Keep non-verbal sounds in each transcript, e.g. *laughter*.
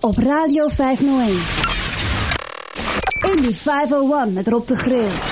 Op Radio 501. In die 501 met Rob de Grill.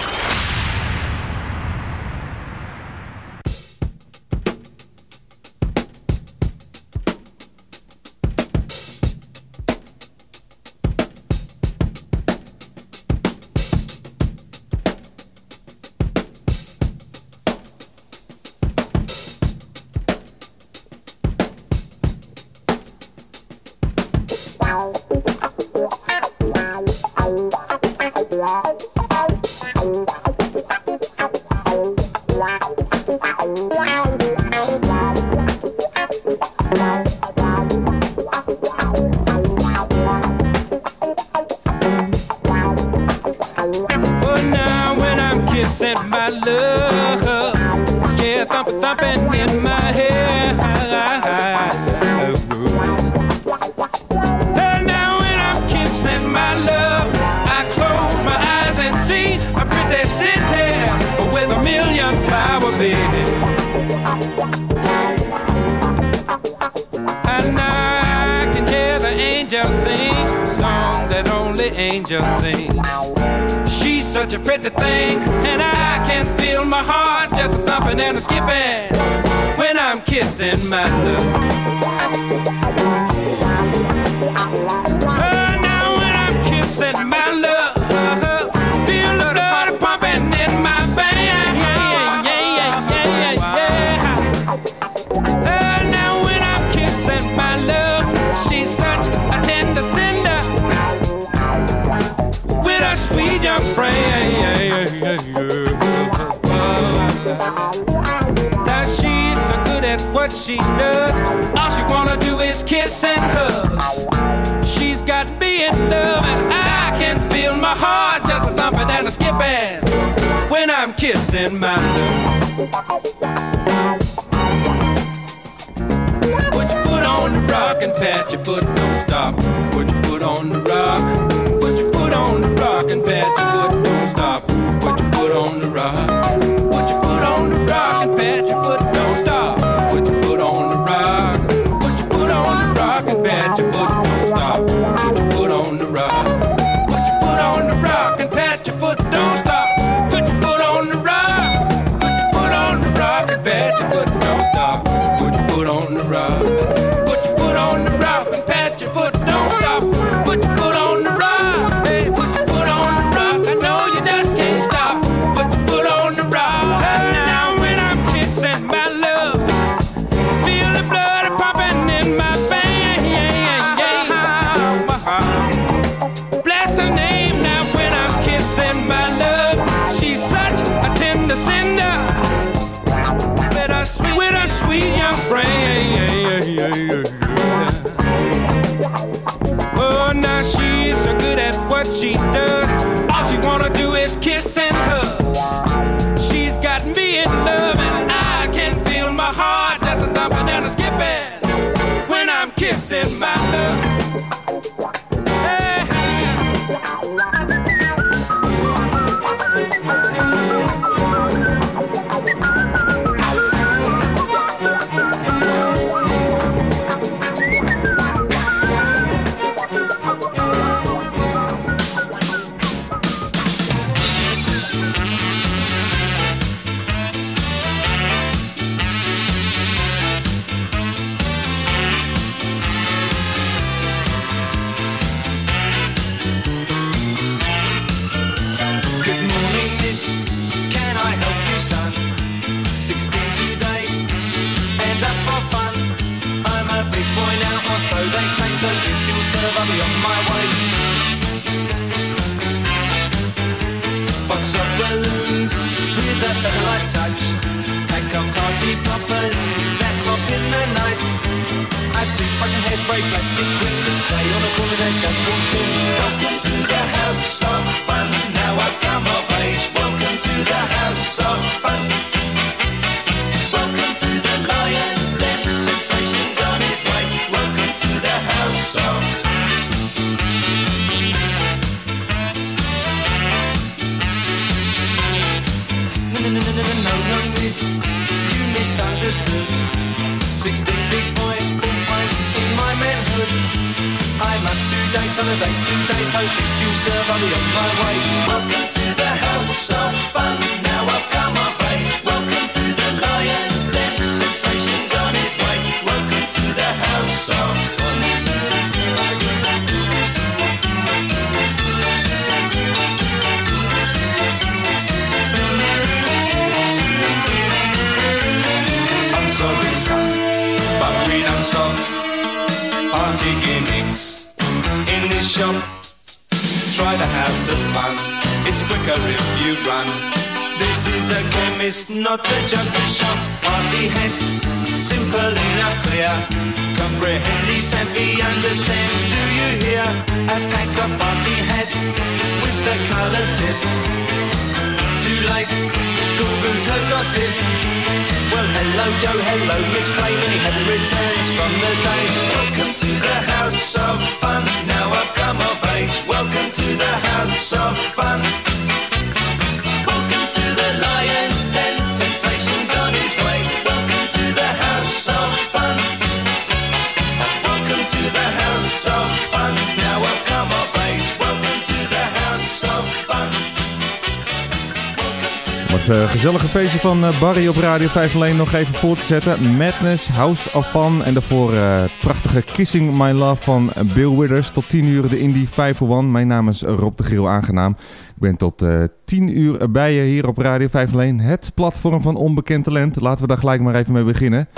Van eh, Barry op Radio 5 alleen nog even voor te zetten. Madness, House of Fun en daarvoor eh, prachtige Kissing My Love van Bill Withers. Tot 10 uur de Indie 501. Mijn naam is Rob de Griel, aangenaam. Ik ben tot eh 10 uur bij je hier op Radio 5 alleen. Het platform van onbekend talent. Laten we daar gelijk maar even mee beginnen.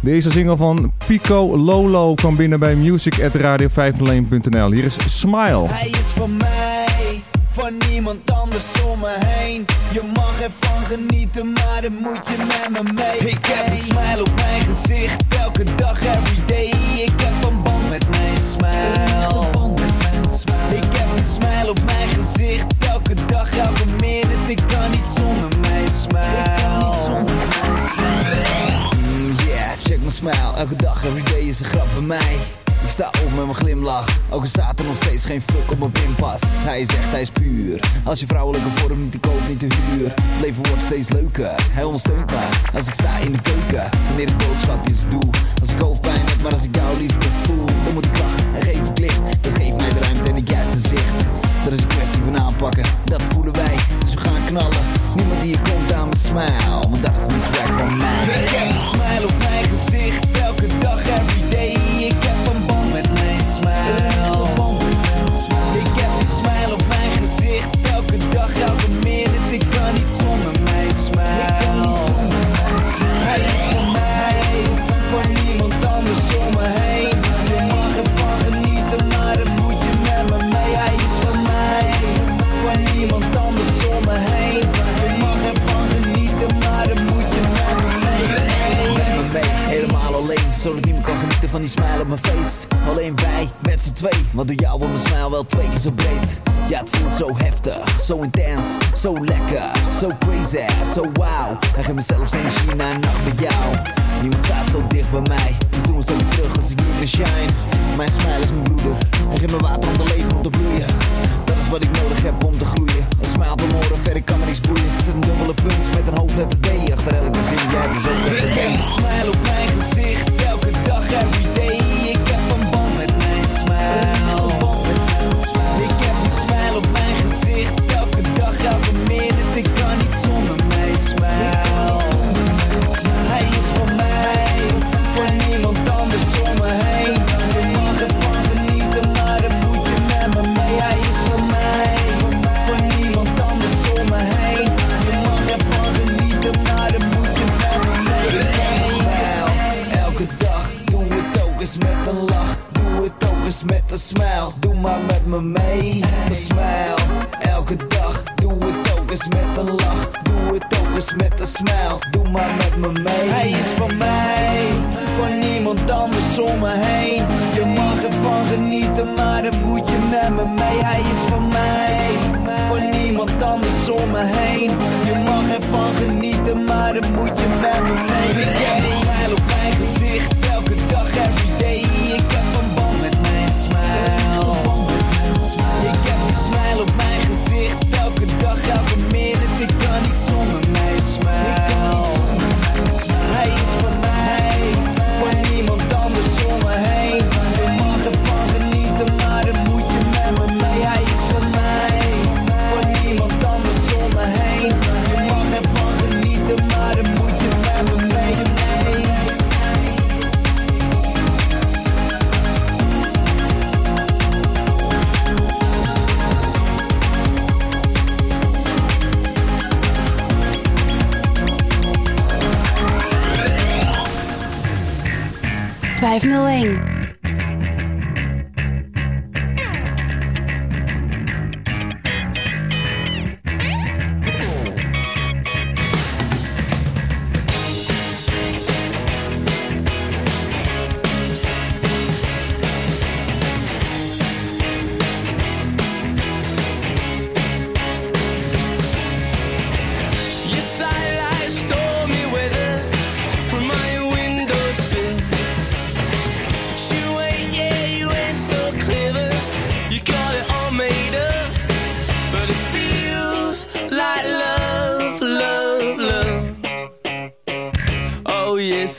De eerste single van Pico Lolo kwam binnen bij music.radio501.nl. Hier is Smile. Hij is van mij, van niemand anders om me heen. Je mag ervan genieten, maar dan moet je met me mee. Ik heb een smile op mijn gezicht, elke dag, everyday. Ik heb een band met mijn smile. Ik heb een smile op mijn gezicht, elke dag, elke minute. Ik kan niet zonder mijn smile. Mm, yeah, check mijn smile, elke dag, everyday is een grap bij mij. Ik sta op met mijn glimlach, ook al staat er nog steeds geen fuck op mijn pinpas. Hij zegt hij is puur, als je vrouwelijke vorm niet te koop, niet te huur. Het leven wordt steeds leuker, hij ondersteunt me als ik sta in de keuken. Wanneer ik boodschapjes doe, als ik hoofdpijn heb, maar als ik jouw liefde voel, dan moet ik lachen en geef ik licht. Dat geeft mij de ruimte en het juiste zicht. Dat is een kwestie van aanpakken, dat voelen wij, dus we gaan knallen. Niemand die je komt aan mijn smile, want dat is de swag van mij. Ik heb een smile op mijn gezicht, elke dag, everyday. Van die smile op mijn face. Alleen wij, met z'n twee, want door jou wordt mijn smile wel twee keer zo breed. Ja, het voelt zo heftig, zo intens, zo lekker, zo crazy, zo wow. Hij geeft me zelfs energie na een nacht met jou. Niemand staat zo dicht bij mij, dus doe een stapje terug als ik niet meer shine. Mijn smile is mijn broeder, hij geeft me water om te leven, om te bloeien. Dat is wat ik nodig heb om te groeien. Een smile op mijn oren, verder kan me niks boeien. Ik zet een dubbele punt met een hoofdletter D achter elke zin. Jij dus ook een smile op mijn gezicht, elke dag, everyday. Ik heb een band met mijn smile. Smile. Doe maar met me mee. Smile, elke dag. Doe het ook eens met een lach. Doe het ook eens met een smile. Doe maar met me mee. Hij is van mij, van niemand anders om me heen. Je mag ervan genieten, maar dan moet je met me mee. Hij is van mij, van niemand anders om me heen. Je mag ervan genieten, maar dan moet je met me mee. 501.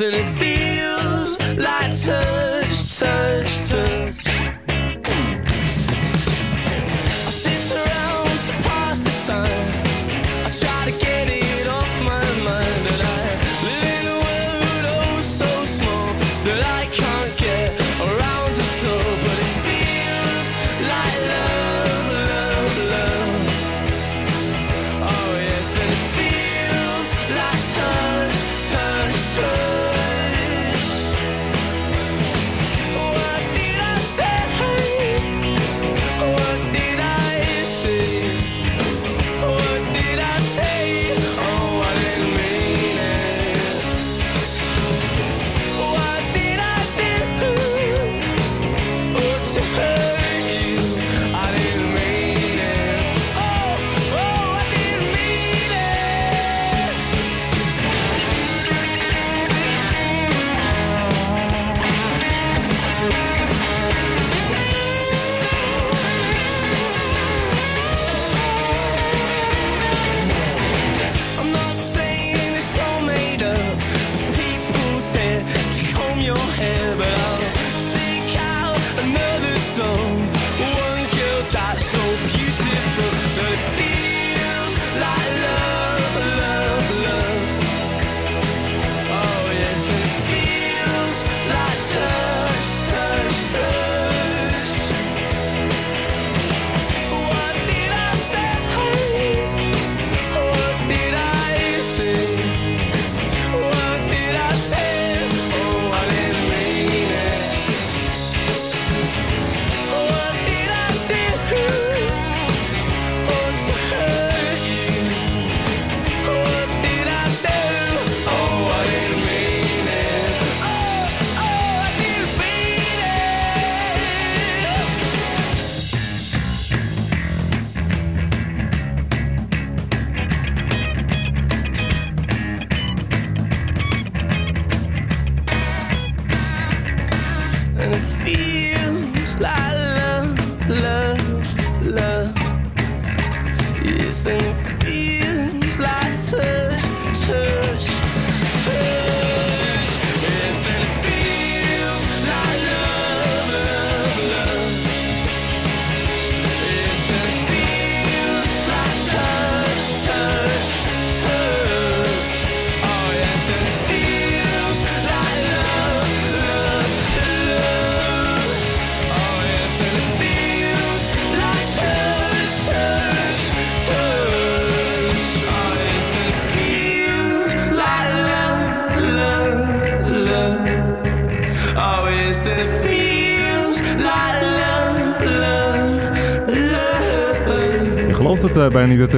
and it feels like touch, touch, touch.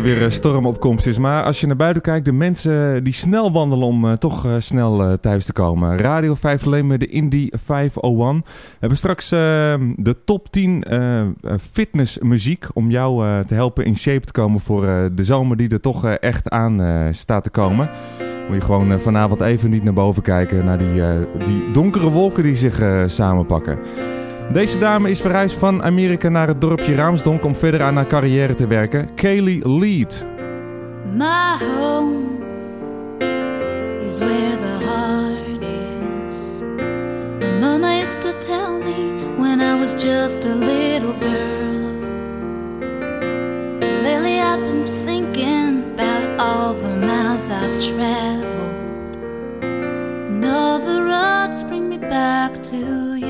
weer eh, stormopkomst is. Maar als je naar buiten kijkt, de mensen die snel wandelen om eh, toch eh, snel thuis te komen. Radio 5 alleen met de Indie 501. We hebben straks de top 10 fitnessmuziek om jou te helpen in shape te komen voor de zomer die er toch echt aan staat te komen. Moet je gewoon vanavond even niet naar boven kijken naar die, die donkere wolken die zich samenpakken. Deze dame is verhuisd van Amerika naar het dorpje Raamsdonk om verder aan haar carrière te werken. Kaylee Lead. My home is where the heart is. Mama used to tell me when I was just a little girl. Lately I've been thinking about all the miles I've traveled. And all the roads bring me back to you.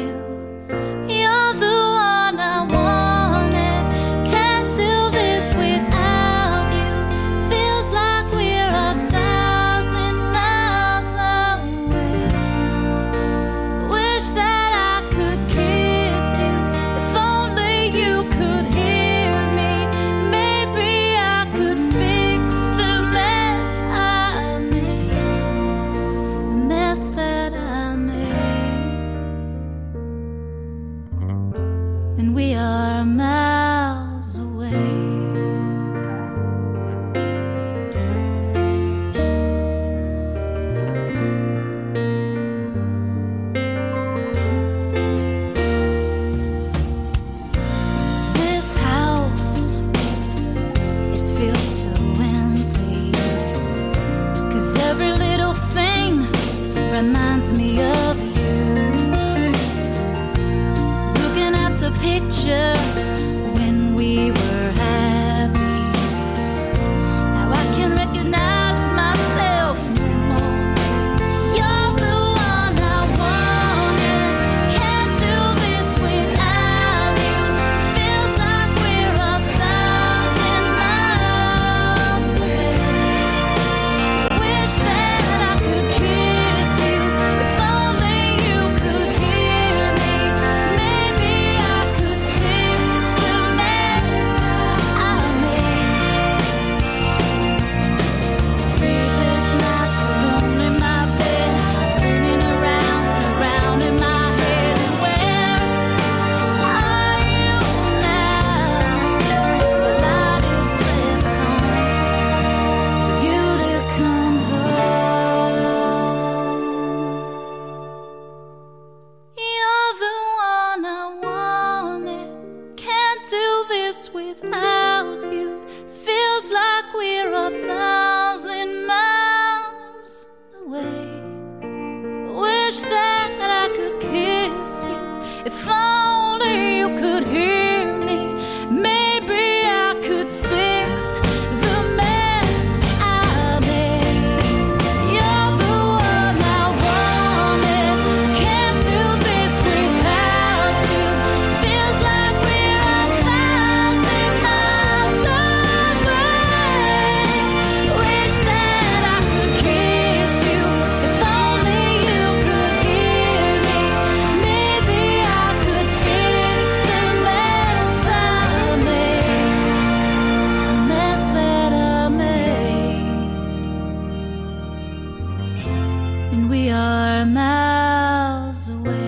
and we are miles away.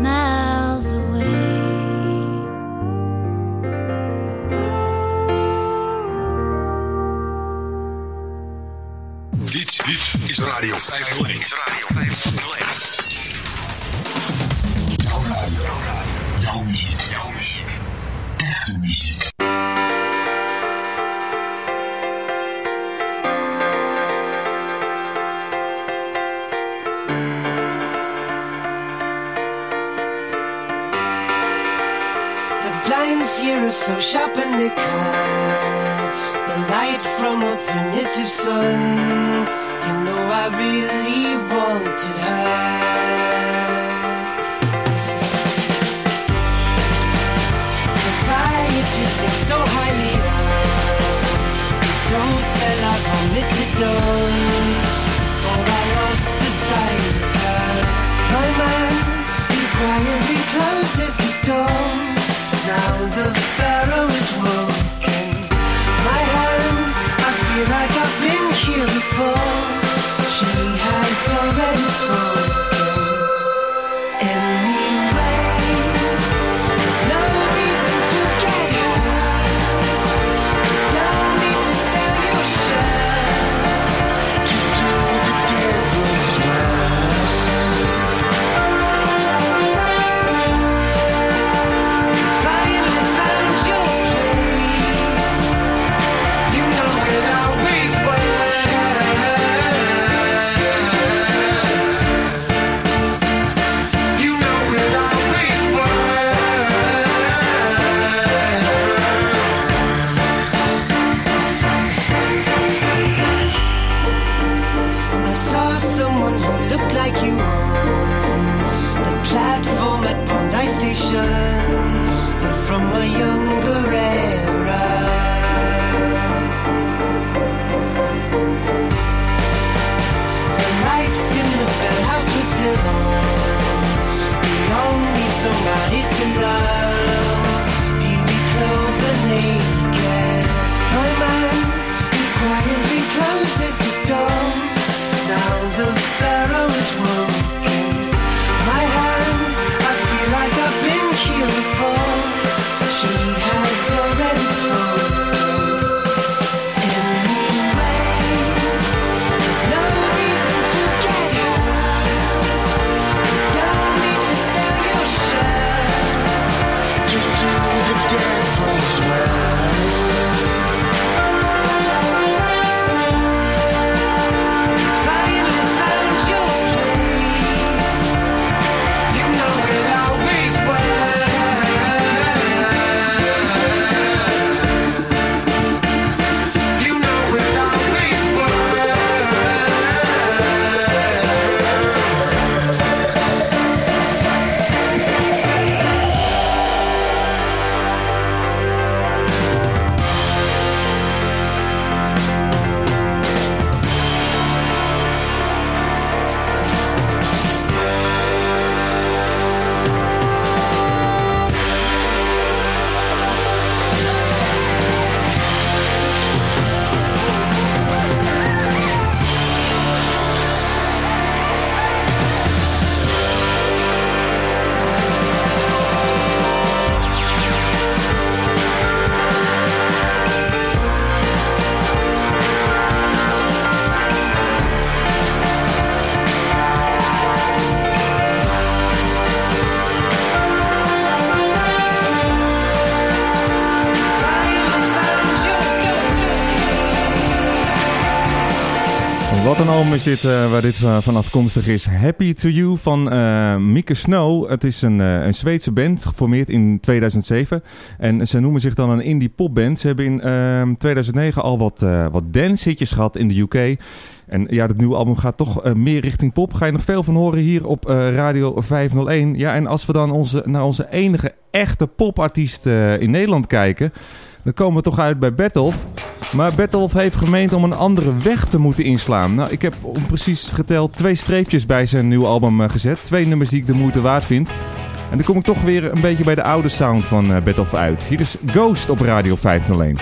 Miles away. Dit, dit is Radio 501. Radio 501. Jouw jouw muziek, jouw muziek. Echte muziek. so sharp and they cut the light from a primitive sun. You know I really wanted her. Society thinks so highly of this hotel I vomited on before I lost the sight of her. My man, he quietly closes the door. The pharaoh is woken. My hands, I feel like I've been here before. She has already spoken. money. Is dit, uh, waar dit uh, van afkomstig is. Happy to You van uh, Mieke Snow. Het is een, een Zweedse band, geformeerd in 2007. En ze noemen zich dan een indie popband. Ze hebben in 2009 al wat, wat dance-hitjes gehad in de UK. En ja, het nieuwe album gaat toch meer richting pop. Ga je nog veel van horen hier op Radio 501. Ja, en als we dan onze, naar onze enige echte popartiest in Nederland kijken... Dan komen we toch uit bij Bertolf. Maar Bertolf heeft gemeend om een andere weg te moeten inslaan. Nou, ik heb om precies geteld twee streepjes bij zijn nieuwe album eh, gezet. Twee nummers die ik de moeite waard vind. En dan kom ik toch weer een beetje bij de oude sound van uh, Bertolf uit. Hier is Ghost op Radio 501.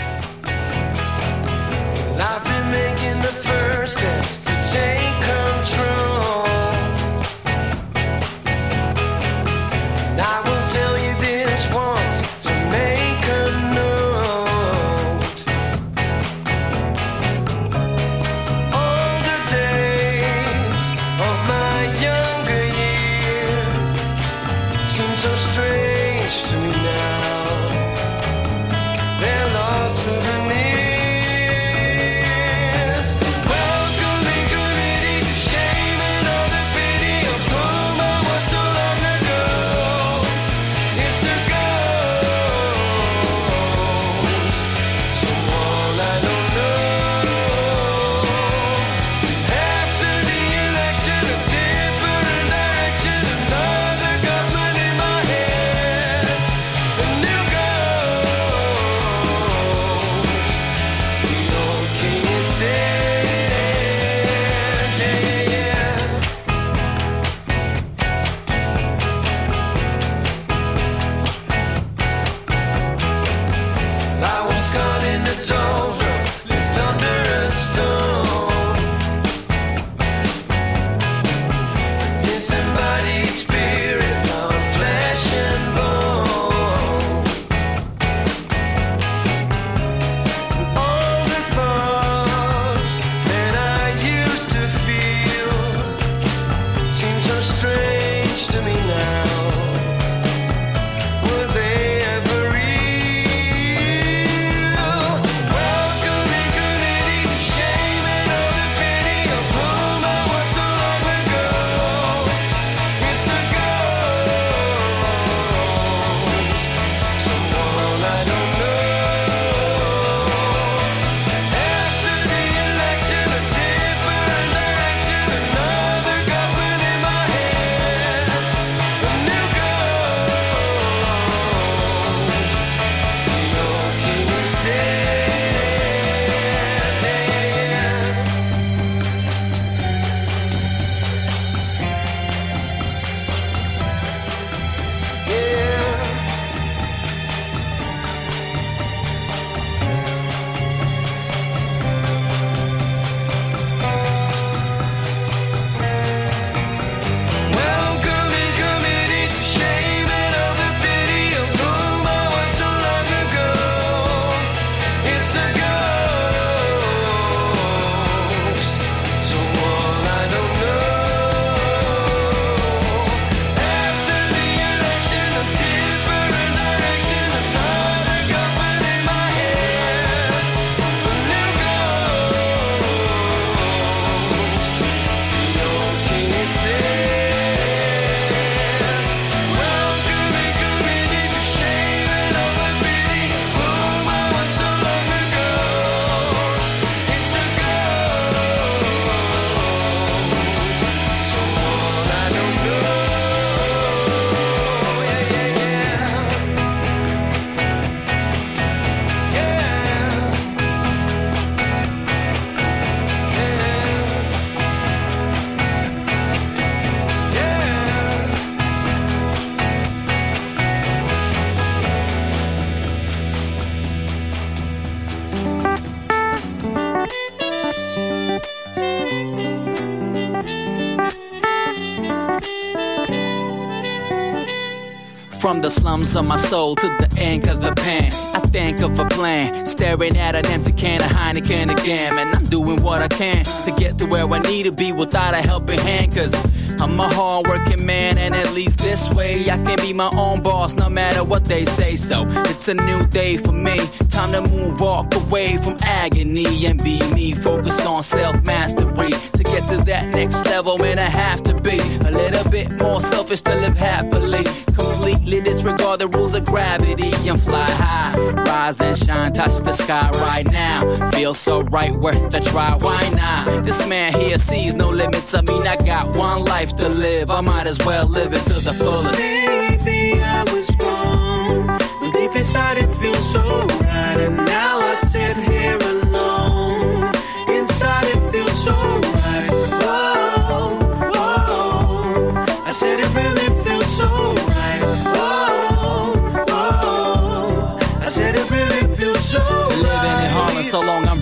From the slums of my soul to the ink of the pen, I think of a plan. Staring at an empty can of Heineken again. And I'm doing what I can to get to where I need to be without a helping hand. Cause I'm a hardworking man, and at least this way I can be my own boss no matter what they say. So it's a new day for me. Time to move, walk away from agony and be me. Focus on self mastery get to that next level, man, I have to be a little bit more selfish to live happily. Completely disregard the rules of gravity and fly high. Rise and shine, touch the sky right now. Feel so right, worth the try, why not? This man here sees no limits. I mean, I got one life to live. I might as well live it to the fullest. Maybe I was wrong. But deep inside it feels so right.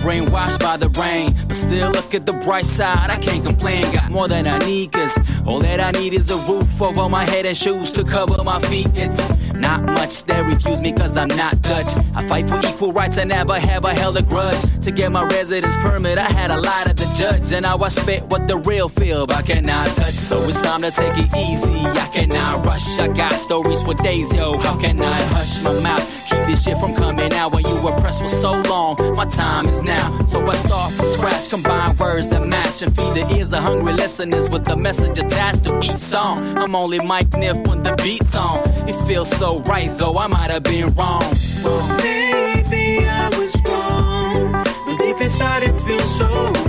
Brainwashed by the rain. But still look at the bright side, I can't complain. Got more than I need, cause all that I need is a roof over my head and shoes to cover my feet. It's not much that refuse me cause I'm not Dutch. I fight for equal rights, I never have I held a grudge. To get my residence permit, I had a lie to the judge. And now I spit what the real feel, but I cannot touch. So it's time to take it easy. I cannot rush, I got stories for days, yo. How can I hush my mouth? This shit from coming out when you were pressed for so long. My time is now. So I start from scratch, combine words that match and feed the ears of hungry listeners with the message attached to each song. I'm only Mike Niff when the beat's on. It feels so right, though I might have been wrong. Maybe I was wrong, but deep inside it feels so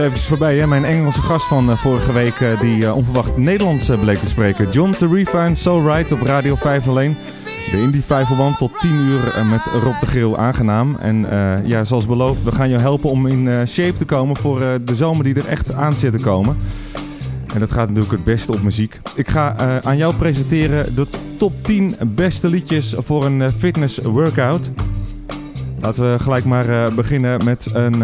even voorbij? Mijn Engelse gast van eh, vorige week, eh, die eh, onverwacht Nederlands bleek te spreken. John Tarifa en So Right op Radio 5 alleen. De Indie 501 tot 10 uur met Rob de Grill aangenaam. En ja, zoals beloofd, we gaan jou helpen om in shape te komen voor de zomer die er echt aan zit te komen. En dat gaat natuurlijk het beste op muziek. Ik ga aan jou presenteren de top 10 beste liedjes voor een fitness workout. Laten we gelijk maar beginnen met een,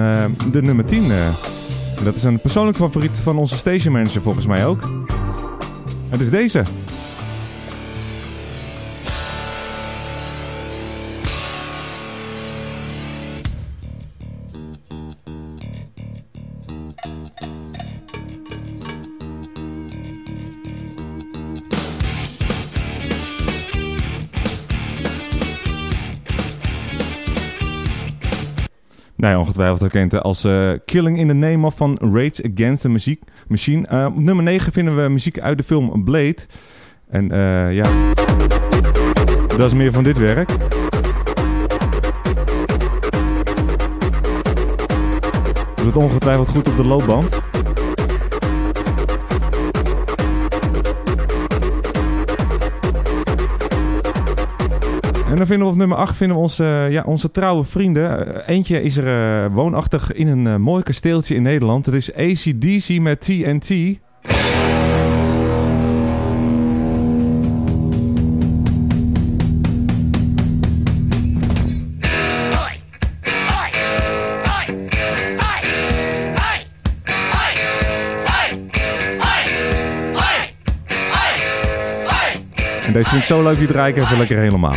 de nummer 10. eh. Dat is een persoonlijk favoriet van onze station manager volgens mij ook. Het is deze. Nou ja, ongetwijfeld herkend als eh, Killing in the Name of van Rage Against the Muziek, Machine. Eh, op nummer 9 vinden we muziek uit de film Blade. En eh, ja, dat is meer van dit werk. Doet het ongetwijfeld goed op de loopband. En dan vinden we op nummer 8 vinden we onze, eh, ja, onze trouwe vrienden. Eh, eentje is er eh, woonachtig in een mooi kasteeltje in Nederland. Het is ACDC met TNT. En deze vind ik zo leuk, die draai ik even lekker helemaal.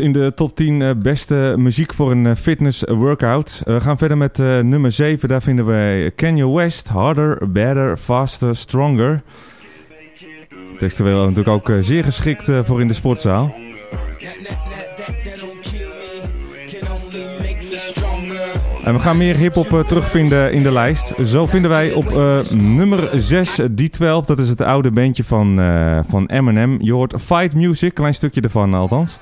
In de top 10 eh, beste muziek voor een eh, fitness workout. Eh, we gaan verder met nummer 7. Daar vinden we Kanye West. Harder, better, faster, stronger. Textueel natuurlijk ook zeer geschikt voor in de sportzaal. En we gaan meer hip-hop terugvinden in de lijst. Zo vinden wij op nummer 6 D12. Dat is het oude bandje van, van Eminem. Je hoort Fight Music, klein stukje ervan althans.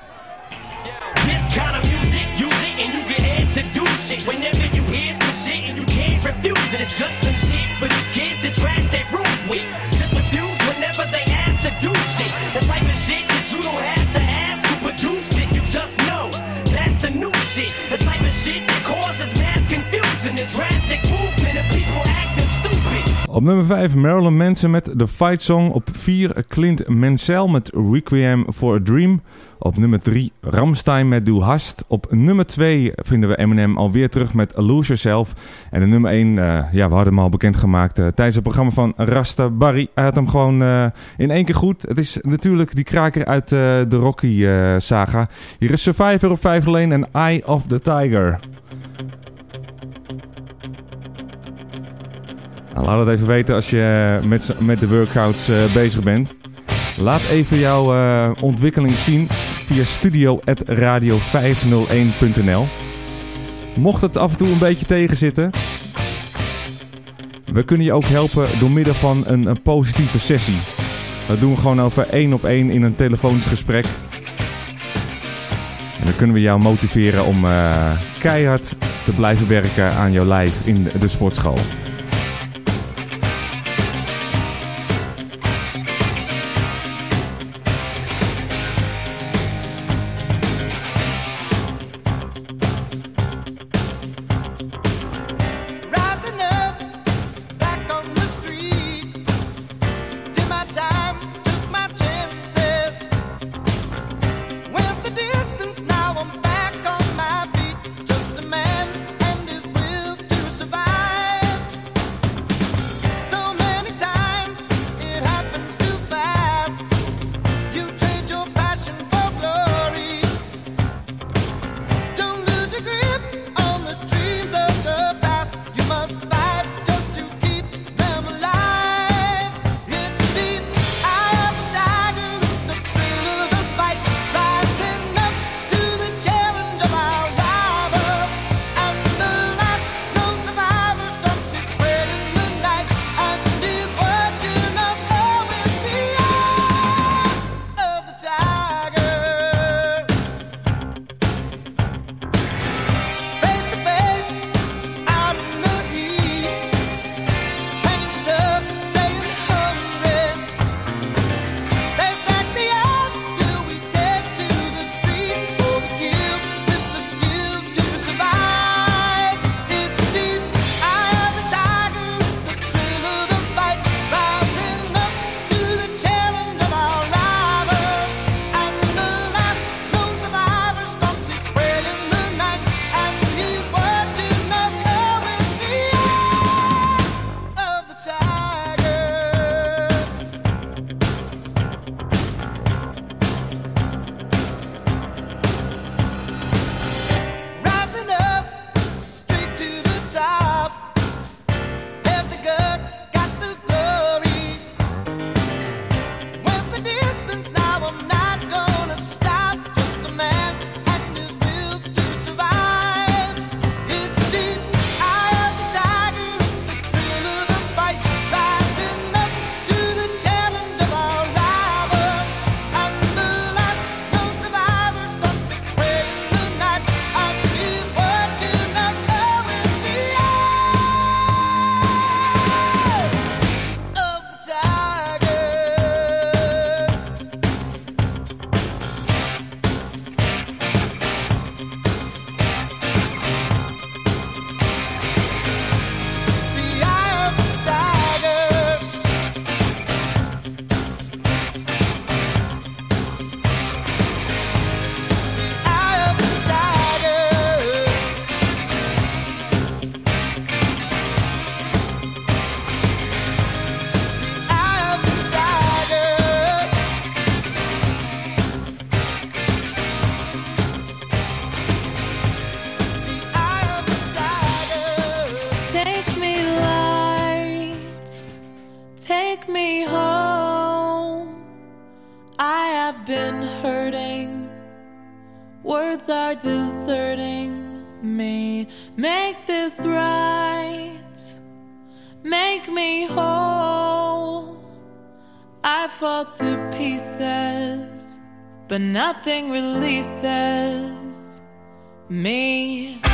Op nummer 5 Marilyn Manson met The Fight Song. Op 4 Clint Mansell met Requiem for a Dream. Op nummer 3 Ramstein met Du Hast. Op nummer 2 vinden we Eminem alweer terug met Lose Yourself. En de nummer 1, eh, ja, we hadden hem al bekendgemaakt uh, tijdens het programma van Rasta Barry. Hij had hem gewoon uh, in één keer goed. Het is natuurlijk die kraker uit de Rocky saga. Hier is Survivor op 5 alleen en Eye of the Tiger. Nou, laat het even weten als je met, met de workouts uh, bezig bent. Laat even jouw uh, ontwikkeling zien via studio.radio501.nl Mocht het af en toe een beetje tegenzitten... We kunnen je ook helpen door middel van een, een positieve sessie. Dat doen we gewoon over één op één in een telefonisch gesprek. En dan kunnen we jou motiveren om keihard te blijven werken aan jouw lijf in de sportschool. Nothing releases me.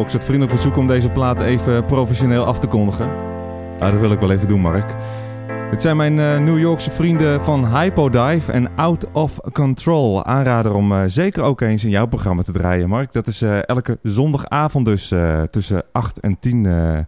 Chatbox het vriendelijk verzoek om deze plaat even professioneel af te kondigen. Ah, dat wil ik wel even doen, Mark. Dit zijn mijn eh, New Yorkse vrienden van Hypodive en Out of Control. Aanrader om eh, zeker ook eens in jouw programma te draaien, Mark. Dat is eh, elke zondagavond dus tussen 8 en 10 eh,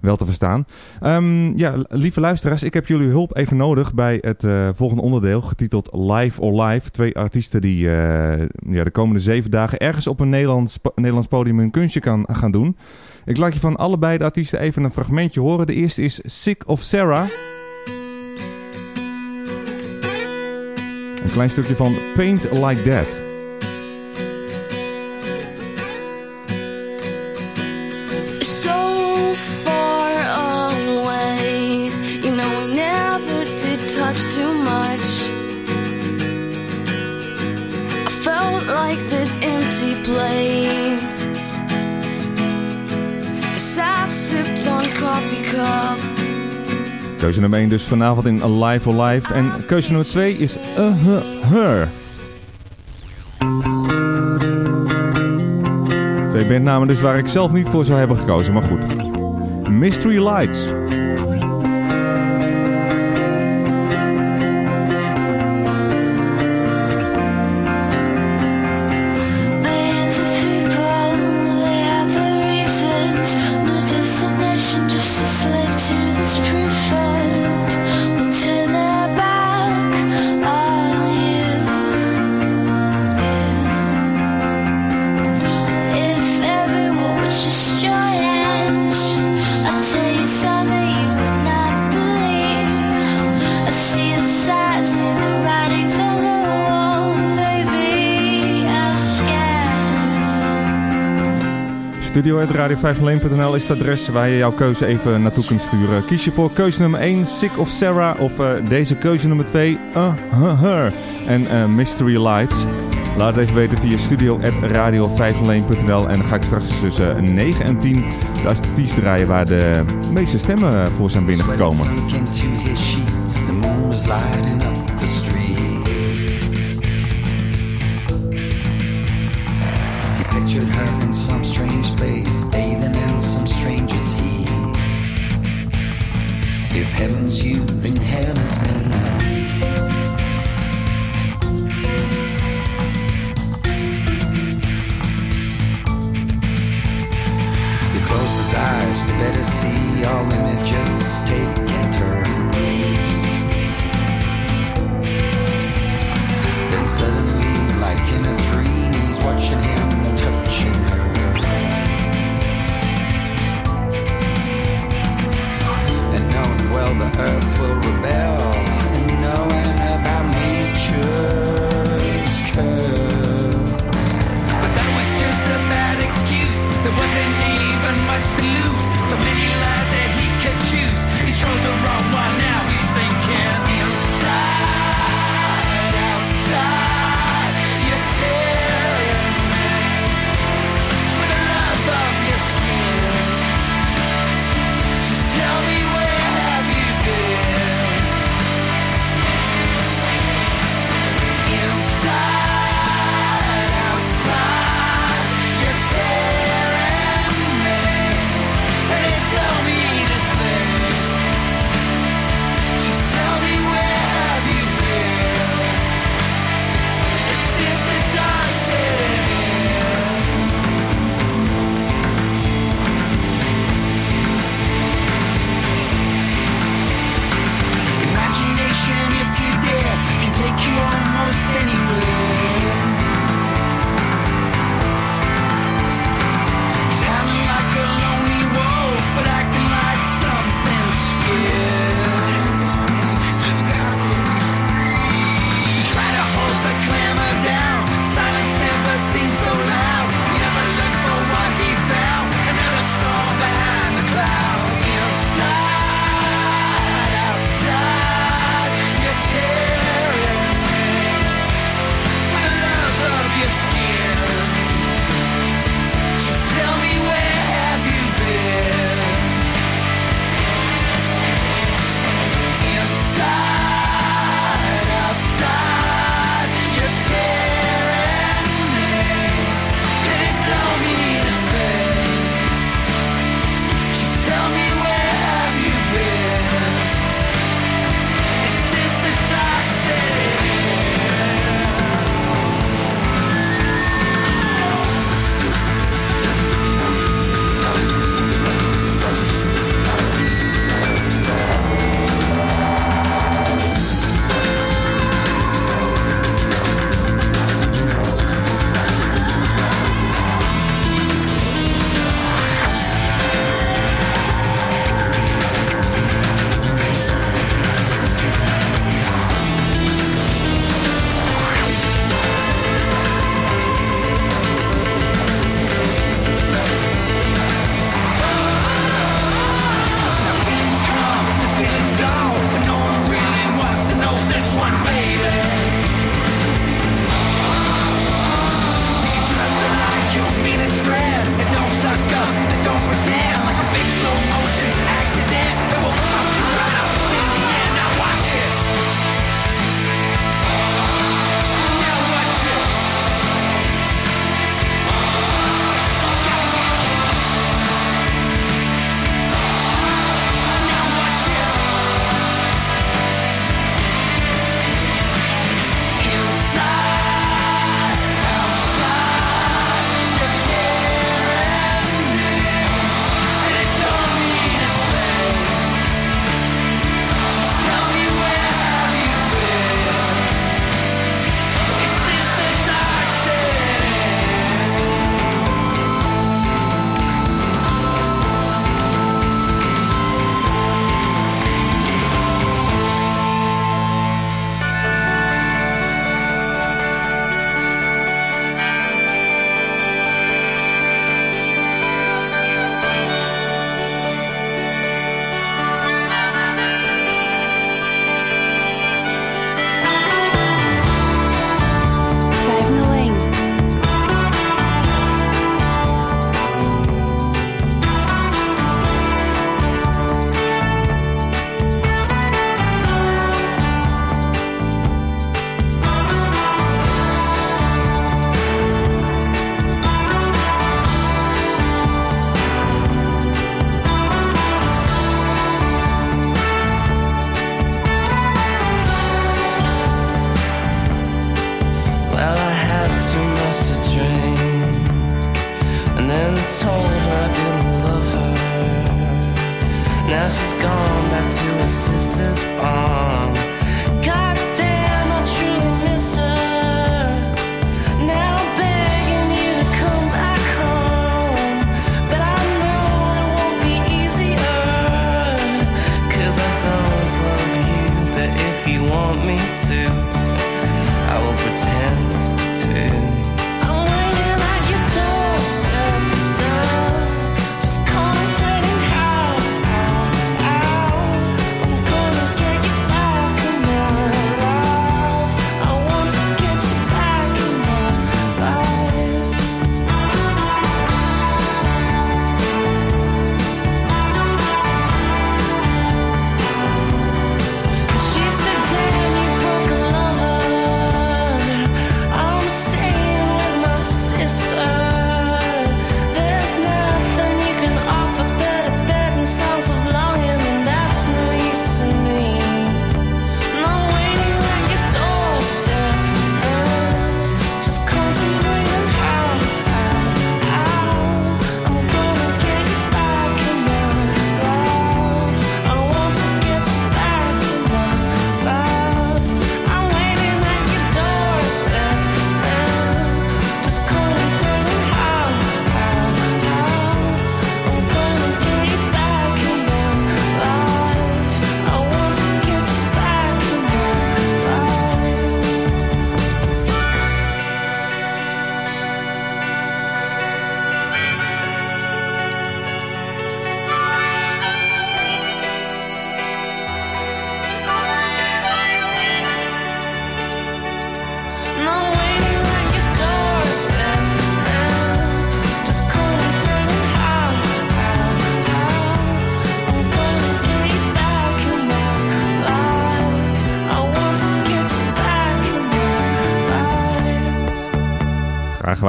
wel te verstaan. Ehm, ja, lieve luisteraars, ik heb jullie hulp even nodig bij het eh, volgende onderdeel, getiteld Live or Live. Twee artiesten die eh, ja, de komende zeven dagen ergens op een Nederlands, Nederlands podium een kunstje kan gaan doen. Ik laat je van allebei de artiesten even een fragmentje horen. De eerste is Sick of Sarah. Een klein stukje van Paint Like That. This empty plate. The sap sipped on coffee cup. Keuze nummer 1 dus vanavond in Alive or Live. En keuze nummer 2 is Uh Huh Her. Twee bandnamen dus waar ik zelf niet voor zou hebben gekozen, maar goed. Mystery Lights. Studio.radio501.nl is het adres waar je jouw keuze even naartoe kunt sturen. Kies je voor keuze nummer 1, Sick of Sarah, of eh, deze keuze nummer 2, uh, huh, her, en eh, Mystery Lights. Laat het even weten via studio.radio501.nl en dan ga ik straks tussen 9 en 10 de artiest draaien waar de meeste stemmen voor zijn binnengekomen.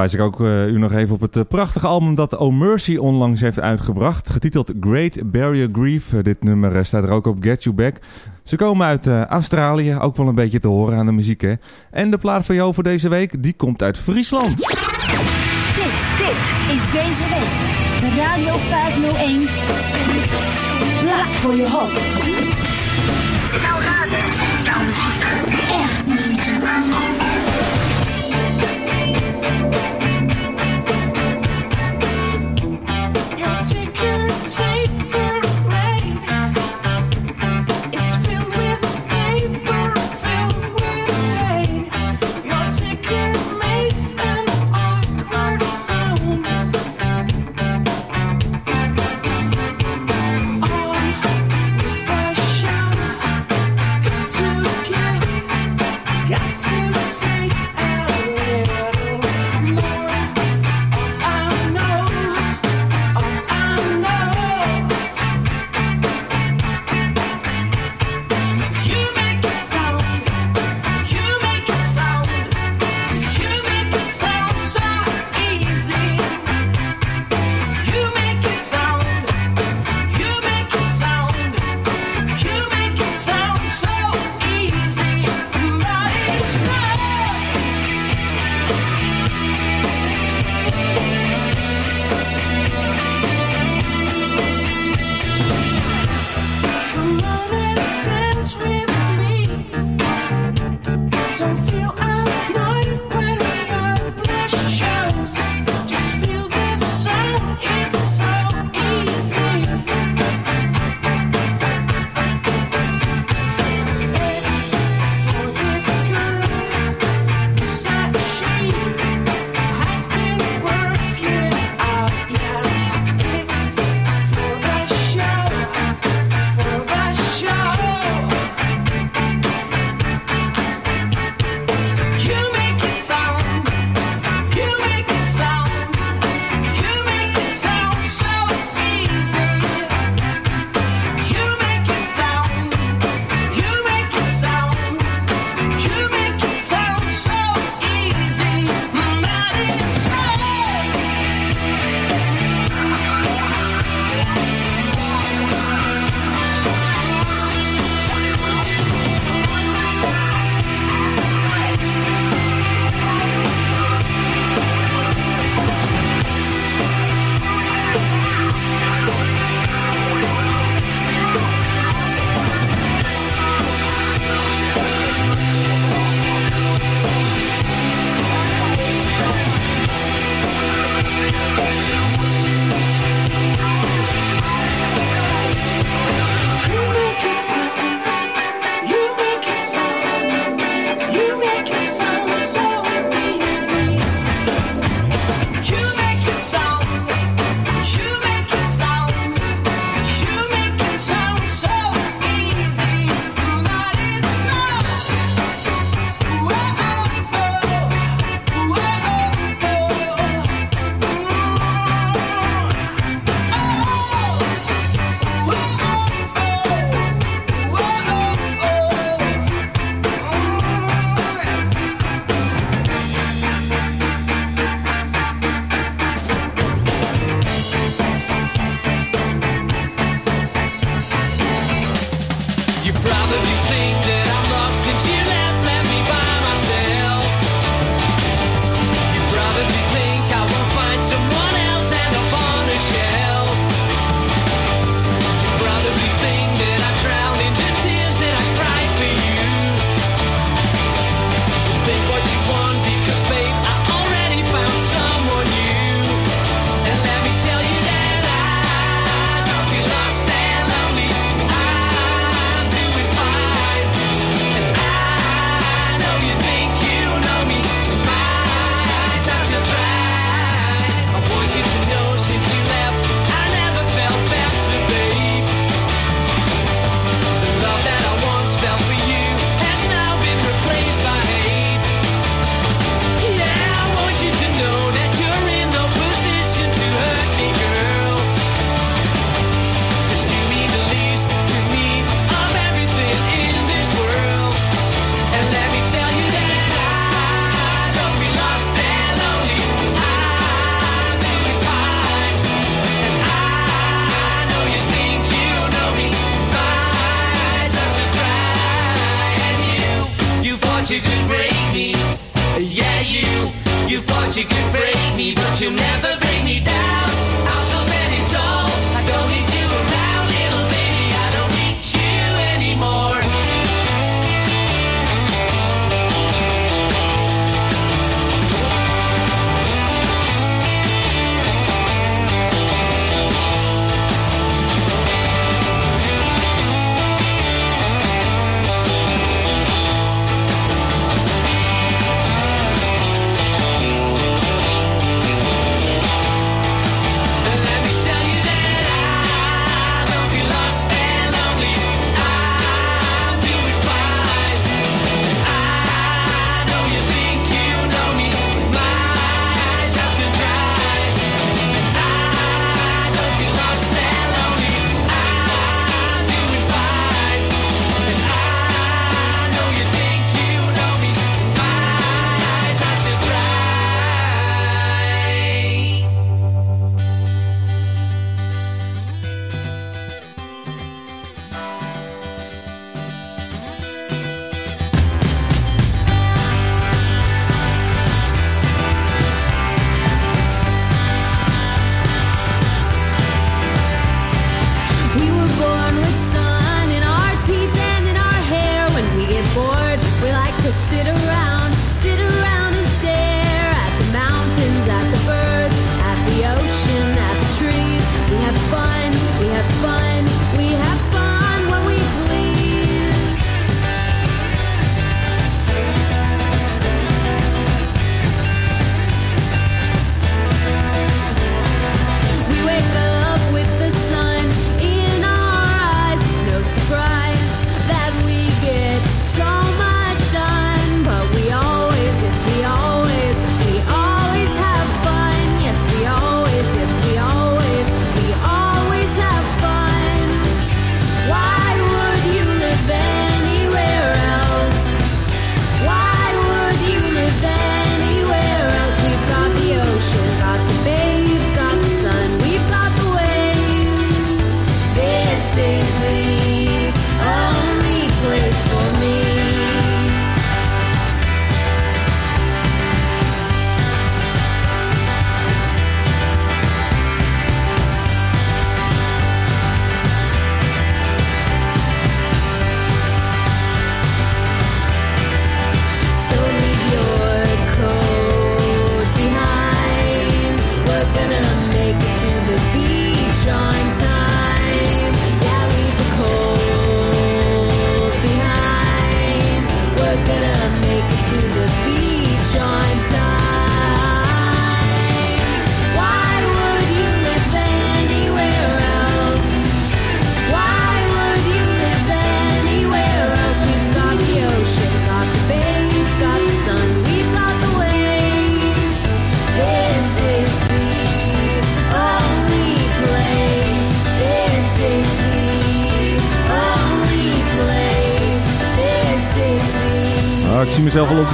verwijs ik ook eh, u nog even op het eh, prachtige album dat Oh Mercy onlangs heeft uitgebracht. Getiteld Great Barrier Grief. Eh, dit nummer staat er ook op Get You Back. Ze komen uit Australië, ook wel een beetje te horen aan de muziek hè. En de plaat van jou voor deze week, die komt uit Friesland. Dit, dit is deze week. Radio 501. Black voor je hoofd.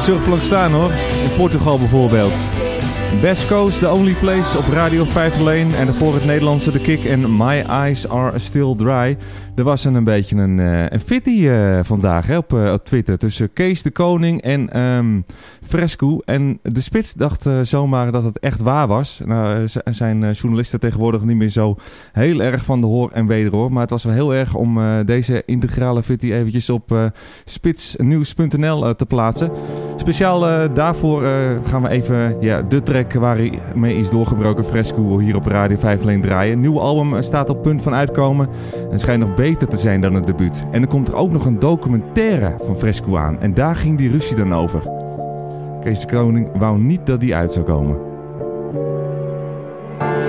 Surfplank staan hoor. In Portugal bijvoorbeeld. Best Coast, The Only Place op Radio 501. En voor het Nederlandse The Kick en My Eyes Are Still Dry. Er was een, een beetje een, eh, een fitty eh, vandaag hè, op, eh, op Twitter. Tussen Kees de Koning en ehm, Fresco. En de Spits dacht eh, zomaar dat het echt waar was. Nou eh, zijn eh, journalisten tegenwoordig niet meer zo heel erg van de hoor en wederhoor. Maar het was wel heel erg om deze integrale fitty eventjes op eh, spitsnieuws.nl te plaatsen. Speciaal daarvoor gaan we even ja, de track waar hij mee is doorgebroken, Fresco, hier op Radio 5 alleen draaien. Nieuw album staat op punt van uitkomen en schijnt nog beter te zijn dan het debuut. En er komt er ook nog een documentaire van Fresco aan en daar ging die ruzie dan over. Kees de Koning wou niet dat die uit zou komen.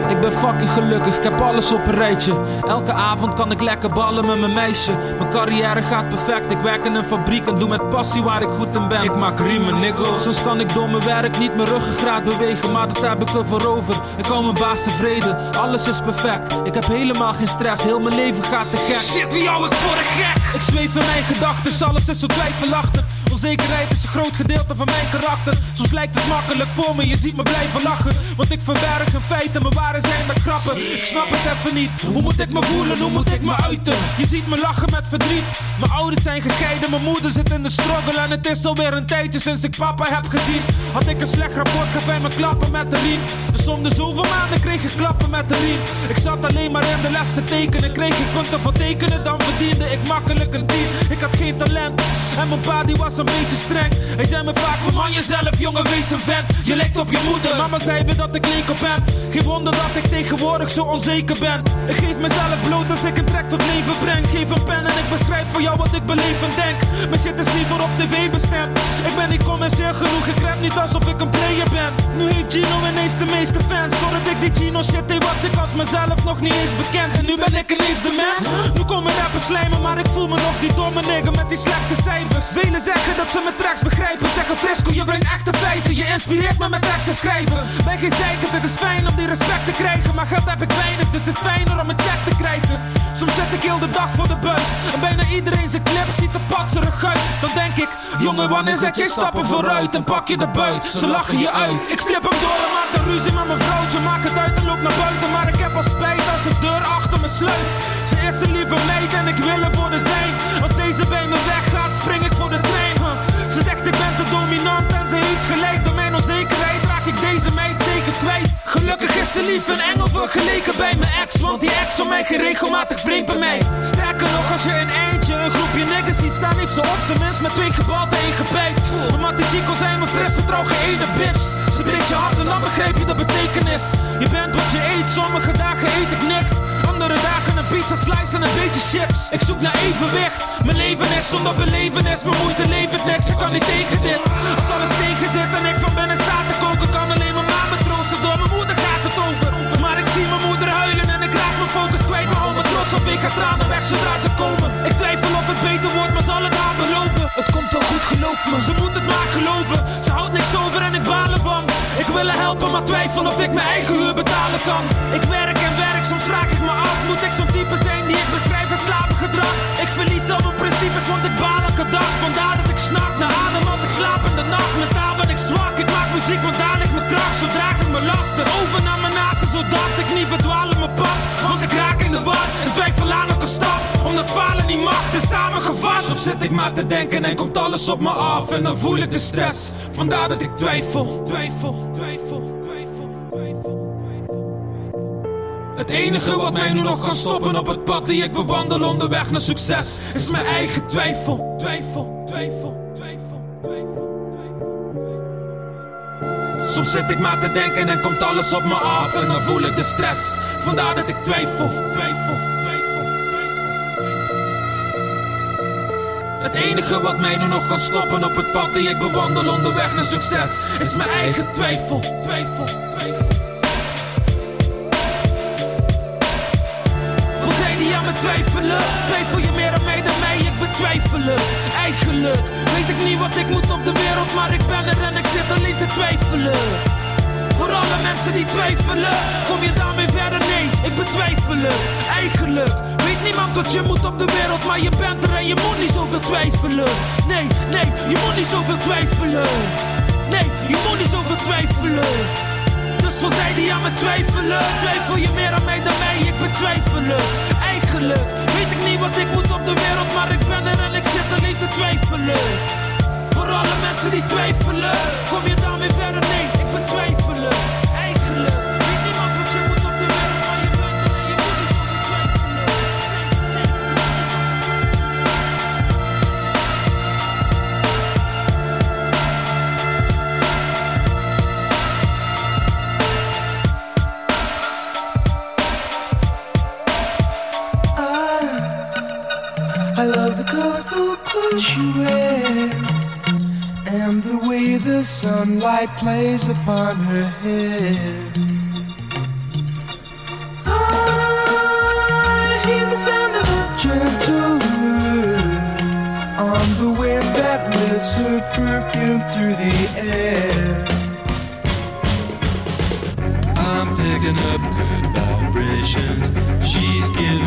Ik ben fucking gelukkig, ik heb alles op een rijtje. Elke avond kan ik lekker ballen met mijn meisje. Mijn carrière gaat perfect, ik werk in een fabriek en doe met passie waar ik goed in ben. Ik maak riemen, nigga. Soms kan ik door mijn werk niet mijn ruggengraat bewegen, maar dat heb ik ervoor over. Ik hou mijn baas tevreden, alles is perfect. Ik heb helemaal geen stress, heel mijn leven gaat te gek. Shit, wie hou ik voor de gek? Ik zweef in mijn gedachten, alles is zo twijfelachtig. Onzekerheid is een groot gedeelte van mijn karakter. Soms lijkt het makkelijk voor me, je ziet me blijven lachen. Want ik verberg in feite mijn ware zijn met grappen. Ik snap het even niet. Hoe moet ik me voelen? Hoe moet ik me uiten? Je ziet me lachen met verdriet. Mijn ouders zijn gescheiden, mijn moeder zit in de struggle. En het is alweer een tijdje sinds ik papa heb gezien. Had ik een slecht rapport, gaf hij me klappen met de riem. Dus om de zoveel maanden kreeg ik klappen met de riem. Ik zat alleen maar in de les te tekenen. Kreeg ik punten van tekenen, dan verdiende ik makkelijk een tien. Ik had geen talent en mijn pa die een beetje streng. Hij zei me vaak van man jezelf, jongen, wees een vent. Je lijkt op je moeder. Mama zei weer dat ik leek op hem. Geen wonder dat ik tegenwoordig zo onzeker ben. Ik geef mezelf bloot als ik een track tot leven breng. Geef een pen en ik beschrijf voor jou wat ik beleef en denk. Mijn shit is liever op tv bestemd. Ik ben niet commercieel genoeg, ik rap niet alsof ik een player ben. Nu heeft Gino ineens de meeste fans. Voordat ik die Gino shit deed, was ik als mezelf nog niet eens bekend. En nu ben ik ineens de man. Nu komen rappers slijmen, maar ik voel me nog die domme nigger met die slechte cijfers. Zeggen dat ze mijn tracks begrijpen. Zeggen Frisco, je brengt echte feiten. Je inspireert me met teksten schrijven. Ben geen zeiker, het is fijn om die respect te krijgen. Maar geld heb ik weinig, dus het is fijner om een check te krijgen. Soms zet ik heel de dag voor de buis. En bijna iedereen zijn clip ziet er patserig uit. Dan denk ik, jongen, wanneer zet jij stappen vooruit? En pak je de buit, ze lachen je uit. Ik flip hem door en maak een ruzie met mijn vrouwtje. Maak het uit en loop naar buiten. Maar ik heb al spijt als de deur achter me sluit. Ze is een lieve meid en ik wil er voor de zijn. Als deze bij me weggaat, Lief en engel vergeleken bij mijn ex. Want die ex van mij geen regelmatig vreemd bij mij. Sterker nog, als je in eentje een groepje niggas ziet staan, heeft ze op zijn minst met twee gebalde één gepijpt. Omdat die chico zijn me fris, vertrouw ene bitch. Ze breekt je hart en dan begrijp je de betekenis. Je bent wat je eet, sommige dagen eet ik niks. Andere dagen een pizza slice en een beetje chips. Ik zoek naar evenwicht. Mijn leven is zonder belevenis. Mijn moeite levert niks, ik kan niet tegen dit. Als alles tegen zit en ik van binnen sta ik ga tranen weg zodra ze komen. Ik twijfel of het beter wordt, maar zal het haar beloven. Het komt toch goed, geloof me. Ze moet het maar geloven. Ze houdt niks over en ik baal ervan. Ik wil haar helpen, maar twijfel of ik mijn eigen huur betalen kan. Ik werk en werk, soms vraag ik me af. Moet ik zo'n type zijn die ik beschrijf als slavengedrag? Ik verlies al mijn principes, want ik baal elke dag. Vandaar dat ik snak naar adem als ik slaap in de nacht. Mentaal ben ik zwak, muziek, daar ligt mijn kracht. Zo draag ik mijn lasten over naar mijn naasten, zodat ik niet verdwaal in mijn pad. Want ik raak in de war en twijfel aan elke stap. Omdat falen niet mag, dus samengevast. Of zit ik maar te denken en komt alles op me af. En dan voel ik de stress, vandaar dat ik twijfel, twijfel, twijfel, twijfel, twijfel. Het enige wat mij nu nog kan stoppen op het pad die ik bewandel onderweg naar succes is mijn eigen twijfel, twijfel, twijfel, Soms zit ik maar te denken en komt alles op me af en dan voel ik de stress. Vandaar dat ik twijfel, twijfel, twijfel, twijfel. Het enige wat mij nu nog kan stoppen op het pad die ik bewandel onderweg naar succes is mijn eigen twijfel, twijfel, twijfel. Zij die aan me twijfelen Twijfel je meer aan mij dan mij, ik betwijfel Eigenlijk weet ik niet wat ik moet op de wereld Maar ik ben er en ik zit alleen te twijfelen. Voor alle mensen die twijfelen Kom je daarmee verder? Nee, ik betwijfel het. Eigenlijk weet niemand wat je moet op de wereld Maar je bent er en je moet niet zoveel twijfelen. Nee, nee, je moet niet zoveel twijfelen. Nee, je moet niet zoveel twijfelen. Dus voor zij die aan me twijfelen. Twijfel je meer aan mij dan mij, ik betwijfel Eigenlijk weet ik niet wat ik moet op de wereld Maar ik ben er en ik zit er niet te twijfelen Voor alle mensen die twijfelen Kom je daarmee verder? Nee, the sunlight plays upon her hair. I hear the sound of a gentle word on the wind that lifts her perfume through the air. I'm picking up good vibrations. She's giving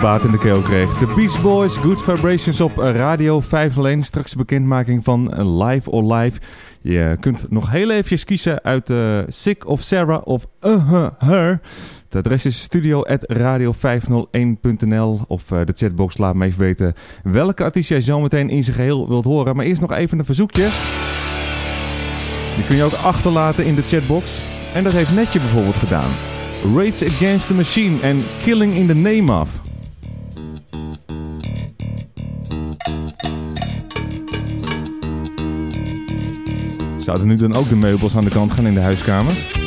baat in de keel kreeg. De Beach Boys, Good Vibrations op Radio 501. Straks bekendmaking van Live or Live. Je kunt nog heel eventjes kiezen uit uh, Sick of Sarah of uh -huh Her. Het adres is studio radio501.nl of eh, de chatbox laat me even weten welke artiest jij zometeen in zijn geheel wilt horen. Maar eerst nog even een verzoekje. Die kun je ook achterlaten in de chatbox. En dat heeft Netje bijvoorbeeld gedaan. Raids Against the Machine en Killing in the Name of. Zouden nu dan ook de meubels aan de kant gaan in de huiskamer?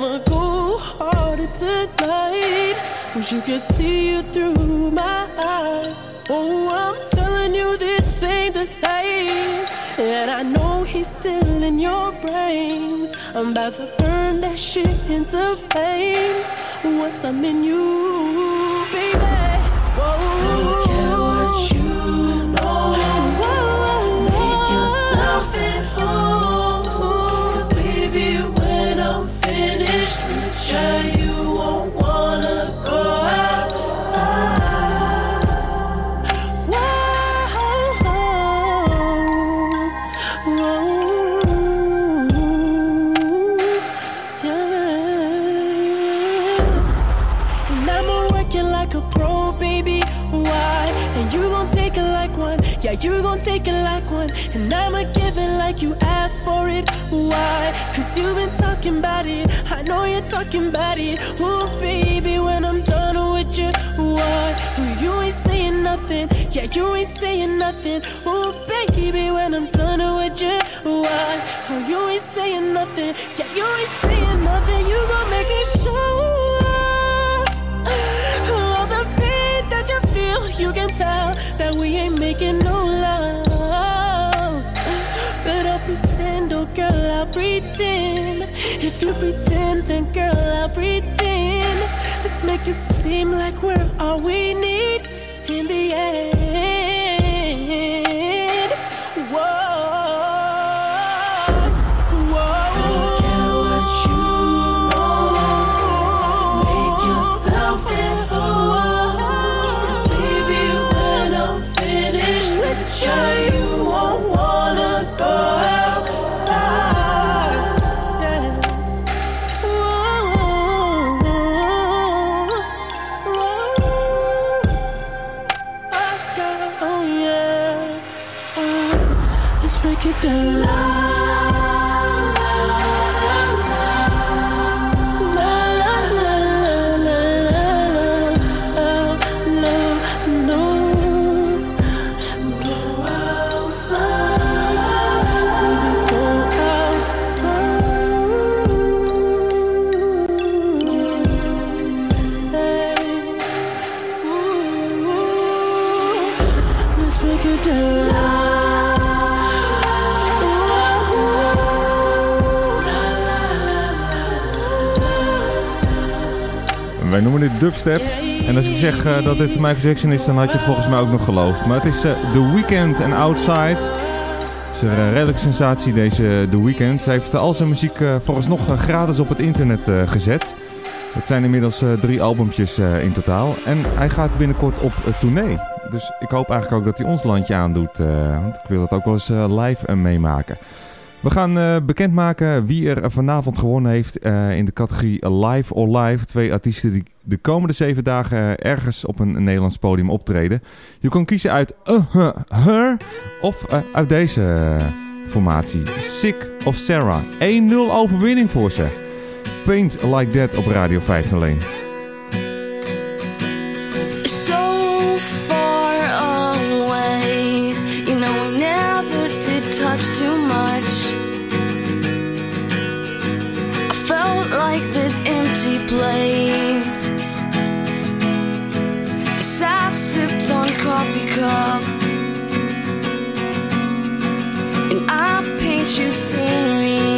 I'ma go harder tonight. Wish you could see you through my eyes. Oh, I'm telling you, this ain't the same. And I know he's still in your brain. I'm about to burn that shit into flames. Once I'm in you. Talking about it. I know you're talking about it. Ooh, baby, when I'm done with you, what? Ooh, you ain't saying nothing. Yeah, you ain't saying nothing. Ooh, baby, when I'm done with you, what? Oh, you ain't saying nothing. Yeah, you ain't saying nothing. You gon' make it show. All the pain that you feel, you can tell that we ain't making no love. Pretend, then girl, I'll pretend. Let's make it seem like we're all we need dubstep. En als ik zeg eh, dat dit Michael Jackson is, dan had je het volgens mij ook nog geloofd. Maar het is eh, The Weeknd en Outside. Het is een eh, redelijke sensatie deze The Weeknd. Hij heeft al zijn muziek vooralsnog eh, gratis op het internet gezet. Het zijn inmiddels drie albumpjes in totaal. En hij gaat binnenkort op tournee. Dus ik hoop eigenlijk ook dat hij ons landje aandoet. want ik wil het ook wel eens live meemaken. We gaan eh, bekendmaken wie er vanavond gewonnen heeft eh, in de categorie Live or Live. Twee artiesten die de komende zeven dagen eh, ergens op een, Nederlands podium optreden. Je kan kiezen uit uh, Her of uit deze formatie. Sick of Sarah. 1-0 overwinning voor ze. Paint Like That op Radio 5 empty plate. This I've sipped on coffee cup. And I paint you sceneries.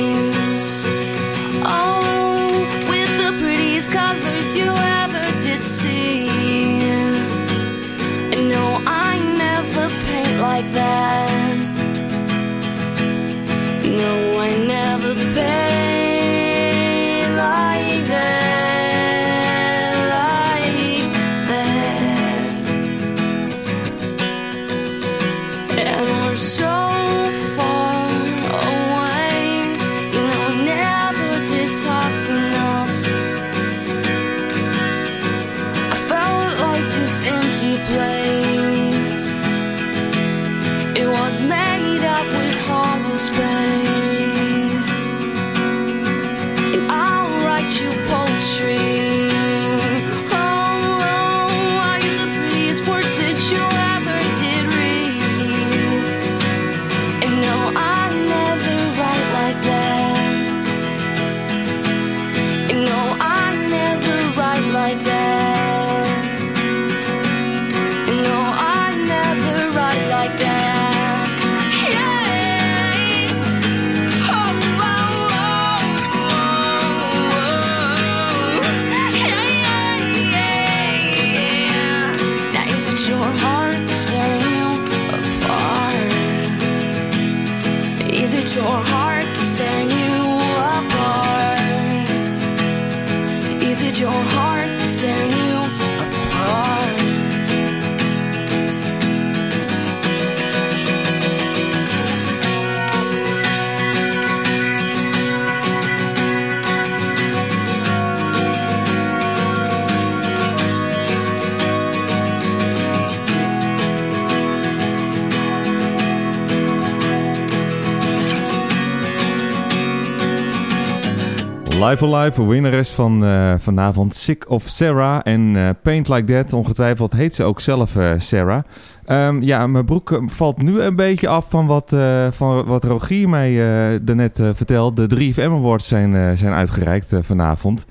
Live Alive, winnares van eh, vanavond Sick of Sarah en eh, Paint Like That. Ongetwijfeld heet ze ook zelf eh, Sarah. Ehm, ja, mijn broek valt nu een beetje af van wat, van wat Rogier mij daarnet vertelde. De 3FM Awards zijn, zijn uitgereikt vanavond.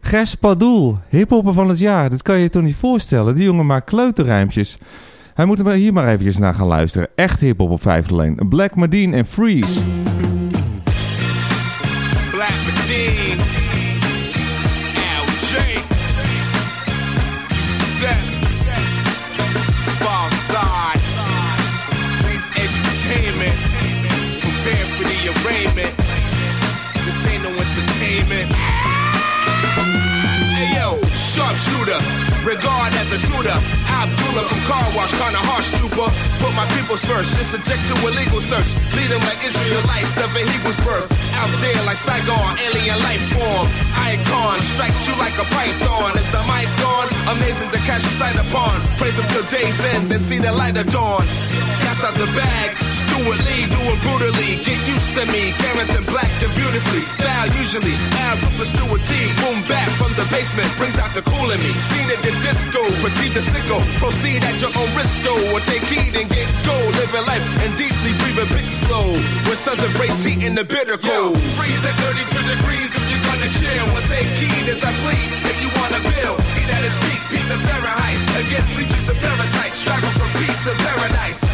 Gers Padoel, hiphopper van het jaar. Dat kan je je toch niet voorstellen? Die jongen maakt kleuterrijmpjes. Hij moet er hier maar eventjes naar gaan luisteren. Echt hiphop op 5 alleen. Black Medine en Freeze. Abdullah from Car Wash, kinda harsh trooper. Put my peoples first, just subject to illegal search. Lead them like Israelites of a Hebrews birth. Out there like Saigon, alien life form. Icon, strikes you like a python. Is the mic on? Amazing to catch a sight upon. Praise him till day's end, then see the light of dawn. Cats out the bag, Stuart Lee doing brutally. Get used to me, Carrington black and beautifully. Foul usually, Al ruthless Stuart T. Boom back from the basement, brings out the cool in me. Seen at the disco, proceed to sicko. Proceed at your own risk, go. Or take heed and get gold. Living life and deeply breathe a bit slow. When suns embrace heat in the bitter cold. freeze at 32 degrees if you're gonna chill. Or take heed as I plead if you wanna build. Eat at his peak, beat the Fahrenheit. Against leeches and parasites. Struggle for peace and paradise.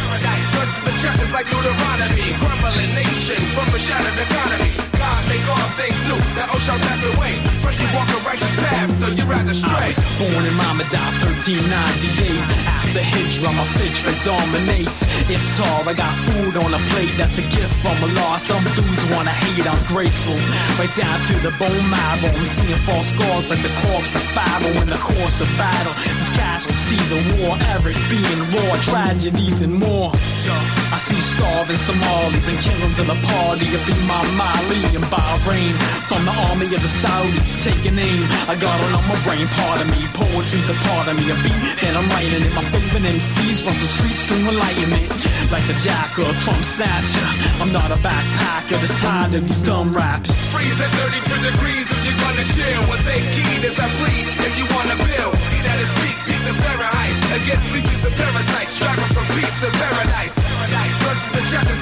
Verses and chapters like Deuteronomy. Crumbling nation from a shattered economy. God make all things new. That old shall pass away. Pray you walk a righteous path, though you rather I stray. was born in Mama died 1398. After Hijra, my fitra dominates. If tall, I got food on a plate. That's a gift from Allah. Some dudes wanna hate, I'm grateful. Right down to the bone marrow. I'm seeing false gods like the corpse of Pharaoh in the course of battle. There's casualties of war, Eric being raw, tragedies and more. I see starving Somalis and killings in the party of Imam Mali and Bahrain. From the army of the Saudis, taking aim. I got it on my brain, part of me. Poetry's a part of me. A beat, and I'm writing it. My favorite MCs run the streets to enlightenment. Like the jacker, Trump snatcher. I'm not a backpacker that's tired of these dumb rappers. Freeze at 32 degrees if you're gonna chill. Or take heed as I plead if you wanna build. Eat at his peak, beat the Fahrenheit. Against leeches and parasites.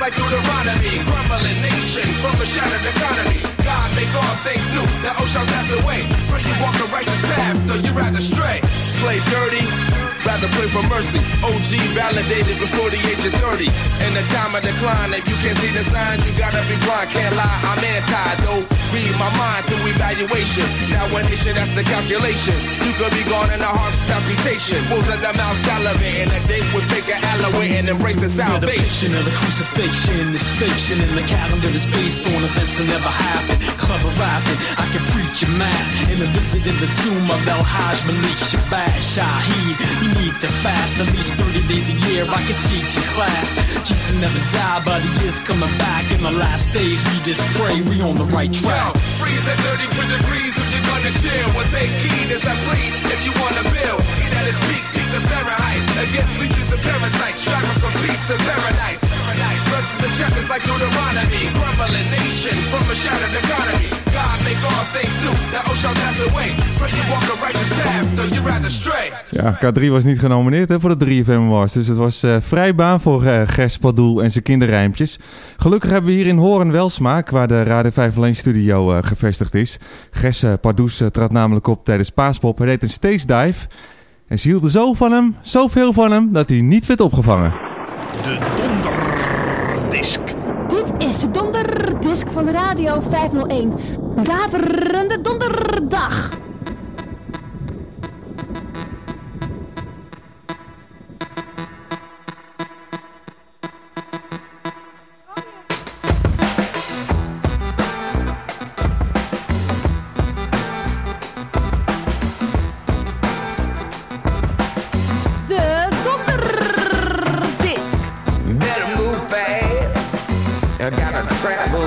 Like Deuteronomy. Crumbling nation from a shattered economy. God make all things new. The ocean pass away. Pray you walk a righteous path, though you rather stray. Play dirty. Rather play for mercy. OG validated before the age of 30. In the time of decline, if you can't see the signs, you gotta be blind. Can't lie, I'm anti though. Read my mind through evaluation. Now one nation, that's the calculation. You could be gone in a harsh palpitation. Wolves at the mouth salivating. A date with fake alloy and embracing salvation. of the crucifixion is fiction and the calendar is based on events that never happened. Clever rapping, I can preach a mass in a visit in the tomb of El Hajj Malik Shabazz Shaheed. You need to fast at least 30 days a year. I can teach a class. Jesus never died, but he is coming back. In the last days, we just pray we on the right track. Freeze at 32 degrees if you're gonna chill. Or take heed as I plead if you wanna build. Eat at his peak. Against leeches and parasites. Striving for peace and paradise. Verses and chapters like Deuteronomy. Crumbling nation from a shattered economy. God make all things new. The ocean pass away. Pray you walk a righteous path, though you rather stray. Ja, K3 was niet genomineerd hè, voor de 3FM Awards. Dus het was eh, vrij baan voor eh Gers Padoel en zijn kinderrijmpjes. Gelukkig hebben we hier in Horen wel smaak, waar de Radio 501 studio eh, gevestigd is. Gers uh, Pardoes eh, trad namelijk op tijdens Paaspop. Hij deed een stage dive. En ze hielden zo van hem, zoveel van hem, dat hij niet werd opgevangen. De donderdisk. Dit is de donderdisk van Radio 501. Daverende donderdag.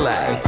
来。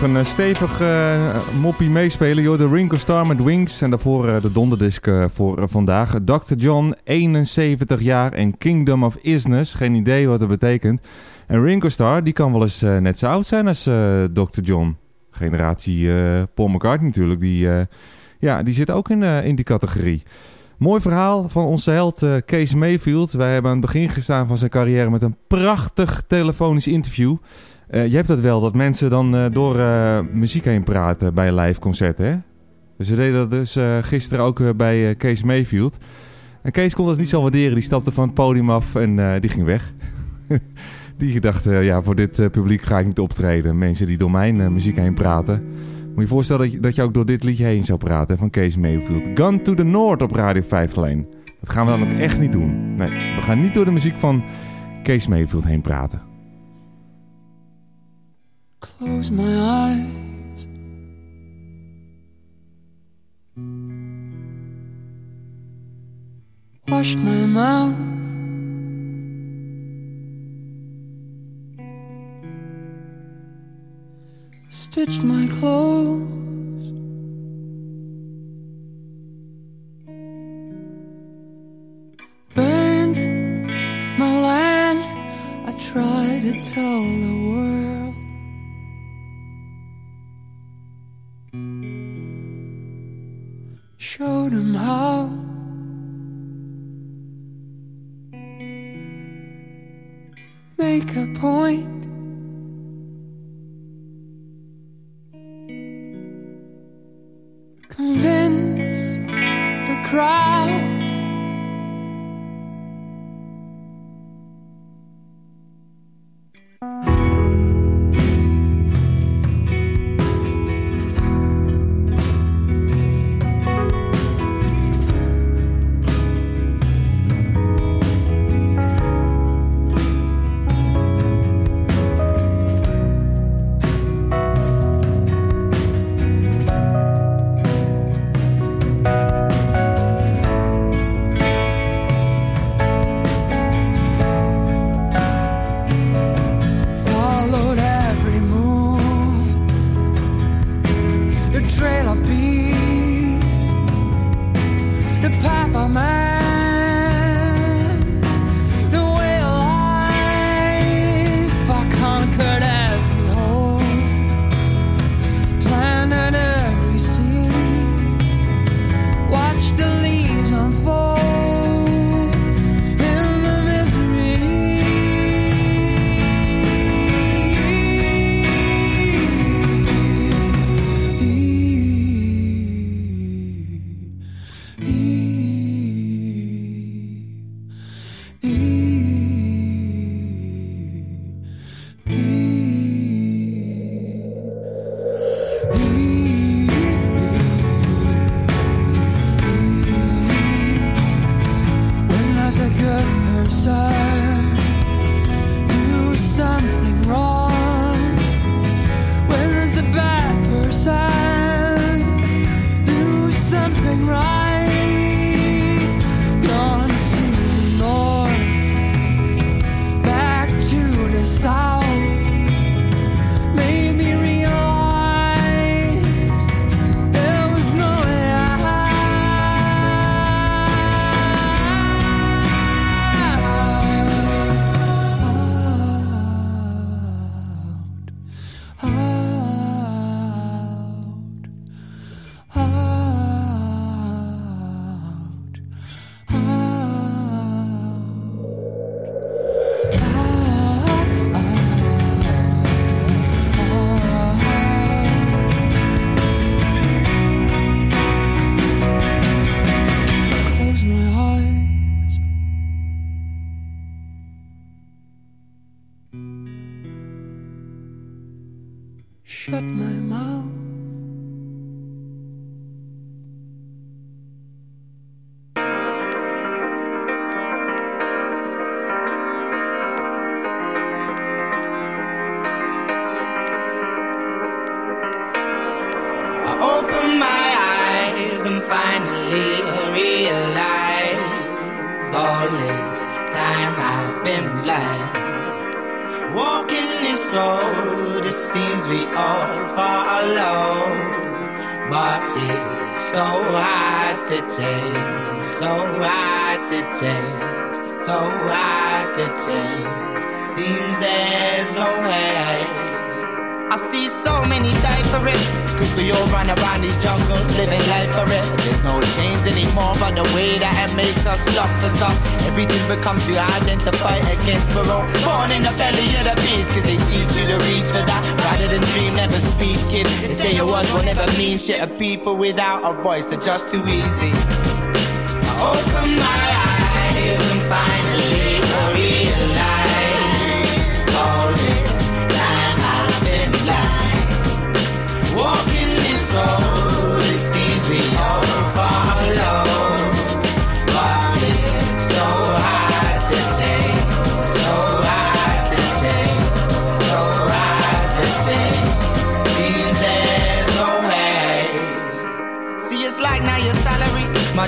Nog een eh, stevig eh, moppie meespelen. Joh, de Ringo Starr met Wings. En daarvoor eh, de donderdisc voor vandaag. Dr. John, 71 jaar en Kingdom of Isness. Geen idee wat dat betekent. En Ringo Starr, die kan wel eens net zo oud zijn als Dr. John. Generatie Paul McCartney natuurlijk. Die, ja, die zit ook in, in die categorie. Mooi verhaal van onze held eh, Kees Mayfield. Wij hebben aan het begin gestaan van zijn carrière met een prachtig telefonisch interview. Eh, je hebt dat wel, dat mensen dan eh, door eh, muziek heen praten bij een live concert, hè? Dus deden dat dus gisteren ook bij Kees Mayfield. En Kees kon dat niet zo waarderen. Die stapte van het podium af en die ging weg. *laughs* die dacht, eh, ja, voor dit publiek ga ik niet optreden. Mensen die door mijn muziek heen praten. Moet je je voorstellen dat je, dat je ook door dit liedje heen zou praten van Kees Mayfield. Gun to the North op Radio 5 alleen. Dat gaan we dan ook echt niet doen. Nee, we gaan niet door de muziek van Kees Mayfield heen praten. Close my eyes. Wash my mouth. Stitch my clothes. Burned my land. I try to tell the world. Showed him how. Make a point. Convince the crowd.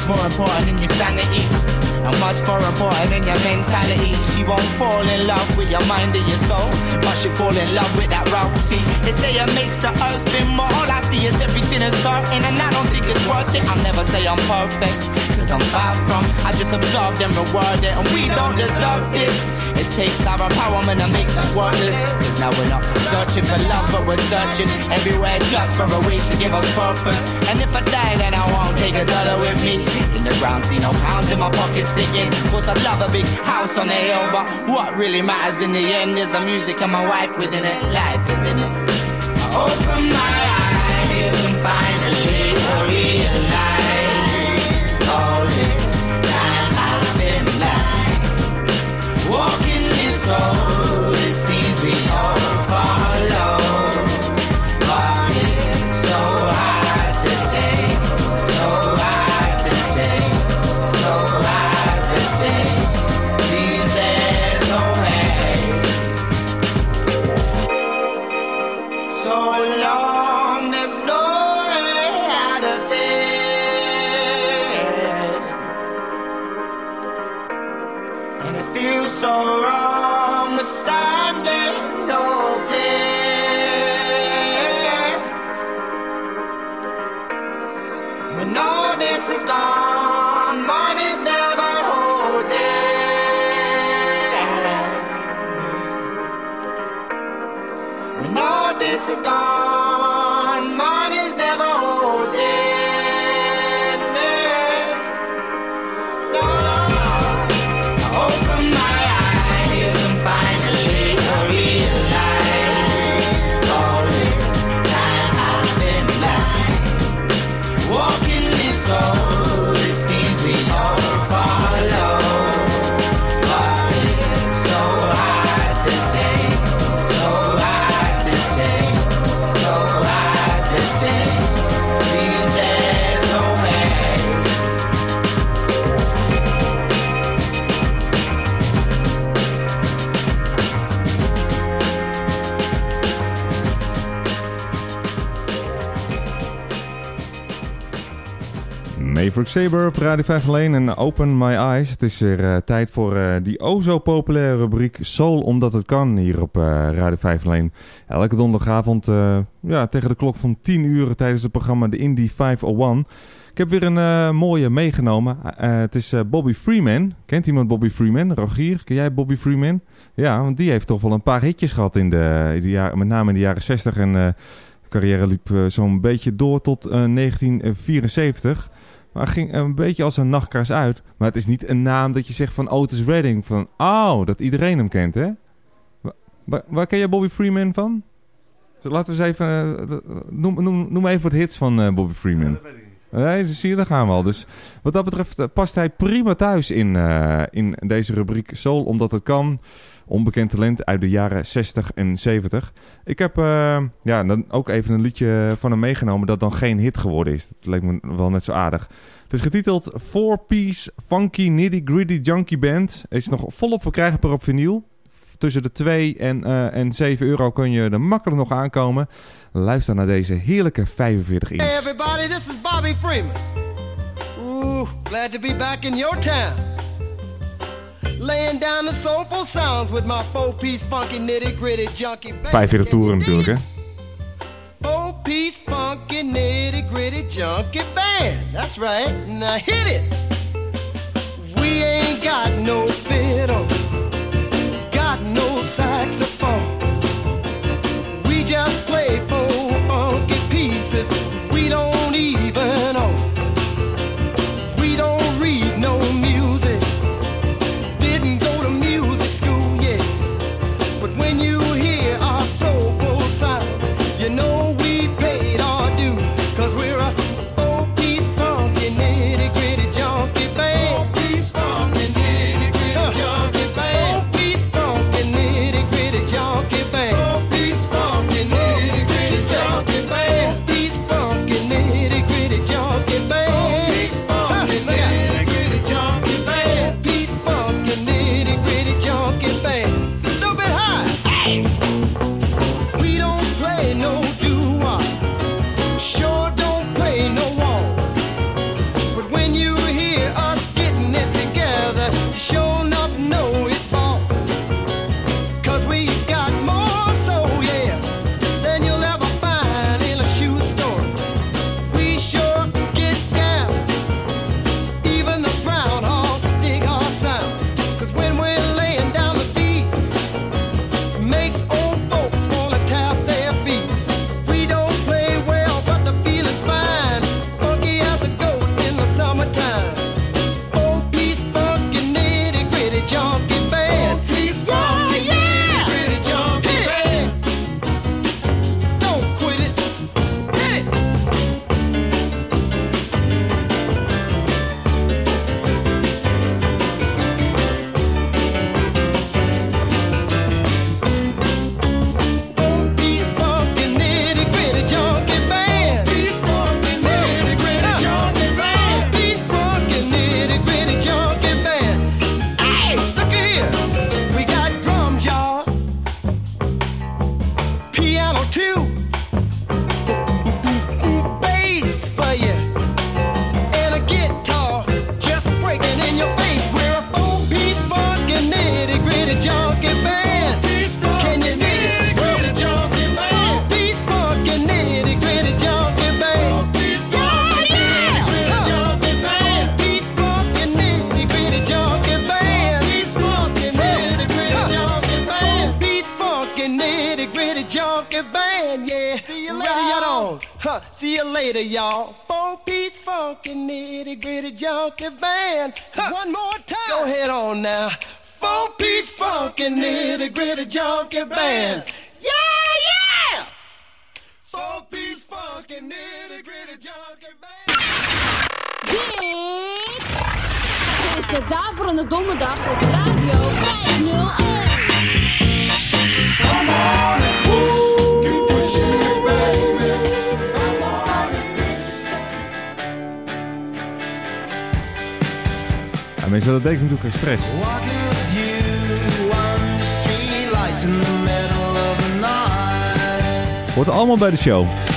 More important than your sanity. And much more important than your mentality. She won't fall in love with your mind and your soul, but she fall in love with that Ralph T. They say it makes the earth spin more. All I see is everything is certain, and I don't think it's worth it. I'll never say I'm perfect, cause I'm far from. I just absorb and reward it, and we don't deserve this. It takes our empowerment and makes us worthless. Cause now we're not searching for love, but we're searching everywhere just for a wish to give us purpose. And if I die, then I won't take a dollar with me. In the ground, see no pounds in my pocket sticking. Cause I love a big house on the hill, but what really matters in the end is the music and my wife within it. Life is in it. I open my eyes and finally Maverick Saber op Radio 5 alleen en Open My Eyes. Het is weer eh, tijd voor eh, die o zo populaire rubriek Soul Omdat Het Kan hier op eh, Radio 5 alleen. Elke donderdagavond ja, tegen de klok van 10 uur tijdens het programma de Indie 501. Ik heb weer een mooie meegenomen. Het is Bobby Freeman. Kent iemand Bobby Freeman? Rogier, ken jij Bobby Freeman? Ja, want die heeft toch wel een paar hitjes gehad in de, in de jaren, met name in de jaren 60 en... de carrière liep zo'n beetje door tot eh, 1974. Maar ging een beetje als een nachtkaars uit. Maar het is niet een naam dat je zegt van Otis Redding. Van, oh, dat iedereen hem kent, hè? Wa- Waar, waar ken je Bobby Freeman van? Dus laten we eens even... eh, noem, noem, noem even wat hits van eh, Bobby Freeman. Nee, dus zie je, daar gaan we al. Dus wat dat betreft eh, past hij prima thuis in, eh, in deze rubriek Soul, omdat het kan. Onbekend talent uit de jaren 60 en 70. Ik heb eh, ja, dan ook even een liedje van hem meegenomen dat dan geen hit geworden is. Dat leek me wel net zo aardig. Het is getiteld Four Piece Funky Nitty Gritty Junkie Band. Is nog volop verkrijgbaar op vinyl. Tussen de 2 en, eh, en 7 euro kun je er makkelijk nog aankomen. Luister naar deze heerlijke 45 inch. Hey everybody, this is Bobby Freeman. Ooh, glad to be back in your town. Laying down the soulful sounds with my four-piece funky nitty-gritty junkie band. 45 toeren natuurlijk, hè? Four-piece funky nitty-gritty junkie band. That's right. Now hit it. We ain't got no fiddles, got no saxophones. We just See you later, y'all. Four-piece funky nitty-gritty junkie band. Huh. One more time. Go ahead on now. Four-piece funky nitty-gritty junkie band. Yeah, yeah. Four-piece funky nitty-gritty junkie band. Dit is de Daverende Donderdag op Radio 501. Uh. Ja, mensen, dat deed ik natuurlijk night. Hoort allemaal bij de show.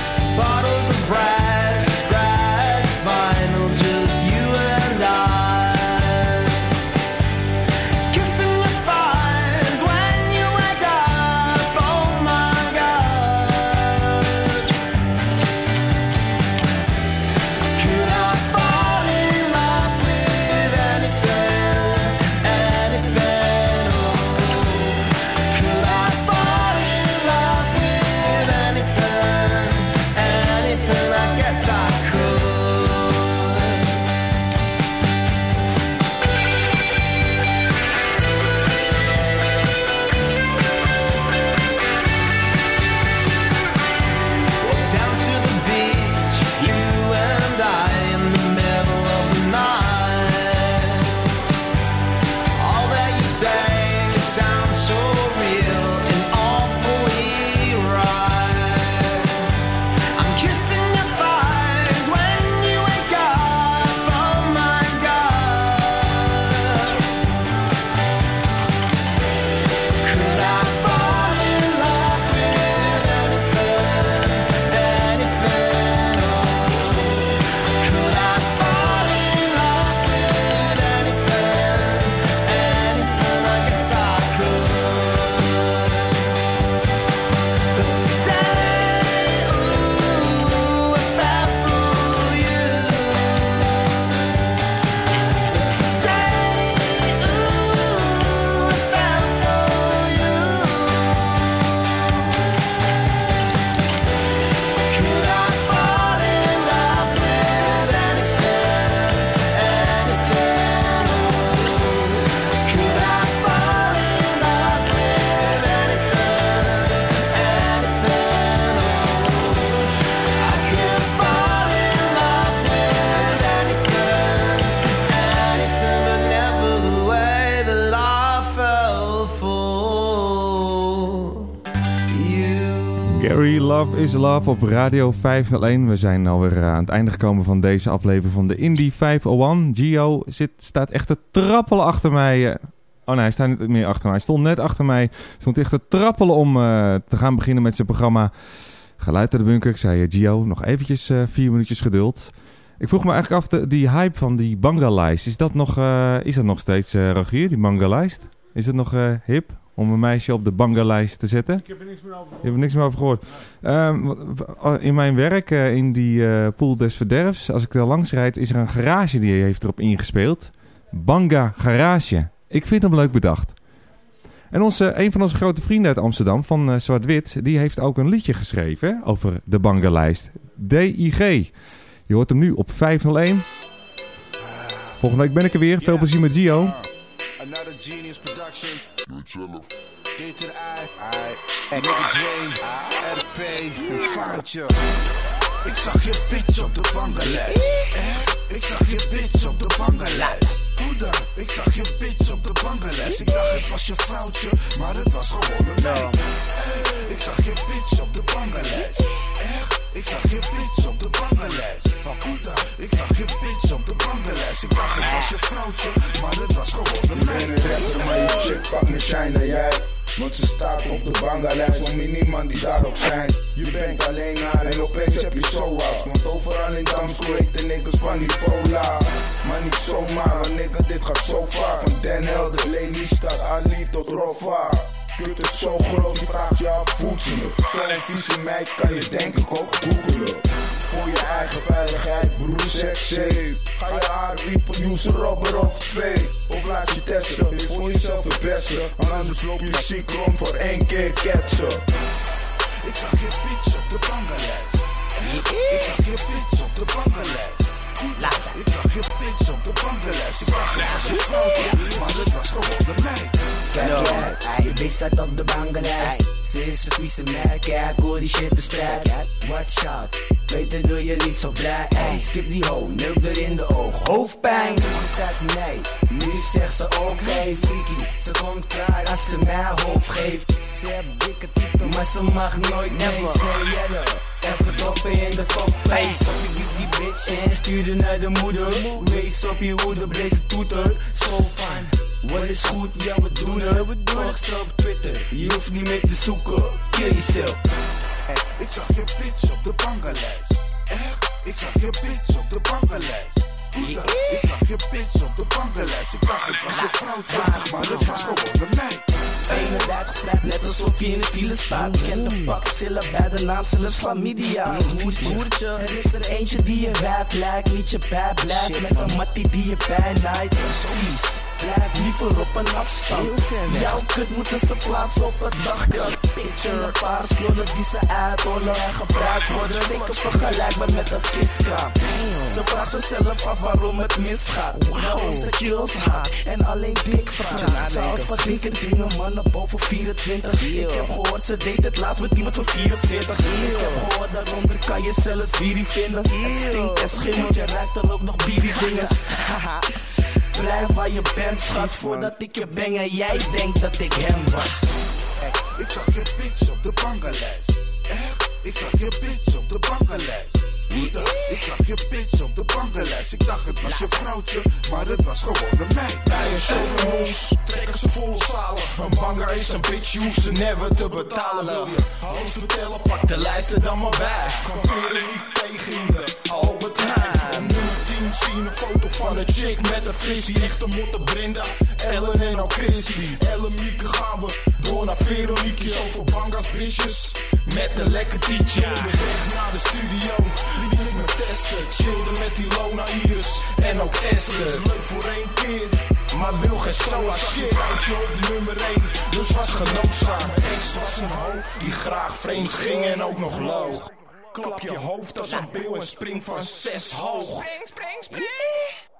Op Radio 501. We zijn alweer eh, aan het einde gekomen van deze aflevering van de Indie 501. Gio zit, staat echt te trappelen achter mij. eh. Oh nee, hij staat niet meer achter mij. Hij stond net achter mij. Stond echt te trappelen om eh, te gaan beginnen met zijn programma Geluid uit de Bunker. Ik zei, Gio, nog eventjes vier minuutjes geduld. Ik vroeg me eigenlijk af, de, die hype van die banga-lijst, is dat nog, is dat nog steeds, Rogier, die banga-lijst? Is het nog hip om een meisje op de banga-lijst te zetten? Ik heb er niks meer over Je hebt er niks meer over gehoord. Ehm, w- in mijn werk, eh, in die eh pool des verderfs, als ik daar langs rijd, is er een garage die heeft erop ingespeeld. Banga Garage. Ik vind hem leuk bedacht. En onze, een van onze grote vrienden uit Amsterdam, van eh, Zwart-Wit, die heeft ook een liedje geschreven over de Banga-lijst. DIG. Je hoort hem nu op 501. Volgende week ben ik er weer. Veel plezier met Gio. Another genius production. Jezelf. D to the I. I. En Nigga Dre. RP. Faantje. Ik zag je bitch op de bangenlijst. Ik zag je bitch op de bangenlijst. Hoe dan? Ik zag je bitch op de bangenlijst. Ik dacht het was je vrouwtje, maar het was gewoon een meid. Ik zag je bitch op de bangenlijst. Echt? Ik zag je bitch op de bangenlijst. Van dan? Ik zag je bitch op de bangenlijst. Ik dacht het was je vrouwtje, maar het was gewoon een Je bent meid. een maar je chick pakt me shine dan jij. Want ze staat op de banga-lijst, om je niemand die daar ook zijn. Je bent alleen haar en opeens heb je SOA's. Want overal in Damsko heet de niggas van die pola. Maar niet zomaar, want nigga dit gaat zo vaar. Van Den Helder, Lelystad, Ali tot Roffa. Kut is zo groot, je vraagt je af, voelt ze me? Zo'n vieze meid kan je denk ik ook googelen. Voor je eigen veiligheid, broer, sex safe. Ga je haar riepen, use een robber of twee. Of laat je testen, is voor jezelf het beste. Anders loop je ziek rond voor één keer ketsen. Ik zag je bitch op de bangenlijst. Echt? Ik zag je bitch op de Ik zag je bitch op de bangenlijst. Ik dacht vrouwtje, maar het was gewoon meid. Hij je bitch staat op de bangenlijst. Ze is een vieze meid, kijk hoe die shit verspreid. Watch out, beter doe je niet zo blij. Ey, skip die ho, neuk er in de ogen. Hoofdpijn, toen zei ze nee. Nu zegt ze oké, freaky. Ze komt klaar als ze mij hoofd geeft. Ze heeft dikke titel, maar ze mag nooit mee. Snel yellow, even doppen in de fuckface. Ik die bitch en stuurde naar de moeder. Wees op je hoede, blaze toeter. Zo van. Wat is goed, ja we? Doen het Volg ze op Twitter, je hoeft niet meer te zoeken. Kill jezelf Ik zag je bitch op de bangenlijst. Echt? Ik zag je bitch op de dan? Ik zag je bitch op de bangenlijst. Ik dacht het was je vrouwtje, maar het was gewoon een meid. 31 straat, net alsof je in de file staat. Kent de pak zillen bij de naam zelfs chlamydia. Moertje, er is er eentje die je wijf lijkt. Niet je bij blijft met een mattie die je bijnaait Zo vies Blijf liever op een afstand. Jouw kut moet eens te plaatsen op het dagje Picture een paar die ze uithollen En gebruikt worden. Zeker vergelijkbaar met een viskraam. Ze vraagt zichzelf af waarom het misgaat. Waarom ze kills haat En alleen dik vraagt. Ze houdt van drinken dingen mannen boven 24 Ik heb gehoord ze deed het laatst met iemand van 44 Ik heb gehoord daaronder kan je zelfs wierie vinden. Het stinkt en schimmelt, je ruikt dan ook nog bierie *laughs* dinges *laughs* Haha Blijf waar je bent, schat, voordat ik je beng en jij denkt dat ik hem was. Ik zag je bitch op de bangenlijst. Echt? Ik zag je bitch op de dan? Ik zag je bitch op de bangenlijst. Ik dacht het was je vrouwtje, maar het was gewoon een meid. Bij een show van ons trekken ze volle zalen. Een banger is een bitch, je hoeft ze never te betalen. Wil je alles vertellen, pak de lijst er dan maar bij. Niet tegen in de Albert Heijn. 10 zien een foto van een chick met een frisbee. Echte motte Brenda, Ellen en ook Christy. Ellen Mieke gaan we door naar Veronique. Over banga's brisjes met een lekker tietje. Onderweg naar de studio, liet ik me testen. Chillde met die Lona Iris en ook Esther. Leuk voor één keer. Maar wil geen soa shit Foutje op nummer 1 Dus was genoodzaakt Mijn ex was een ho Die graag vreemd ging en ook nog loog Klap je hoofd als een beeuw en spring van zes hoog. Spring, spring, spring.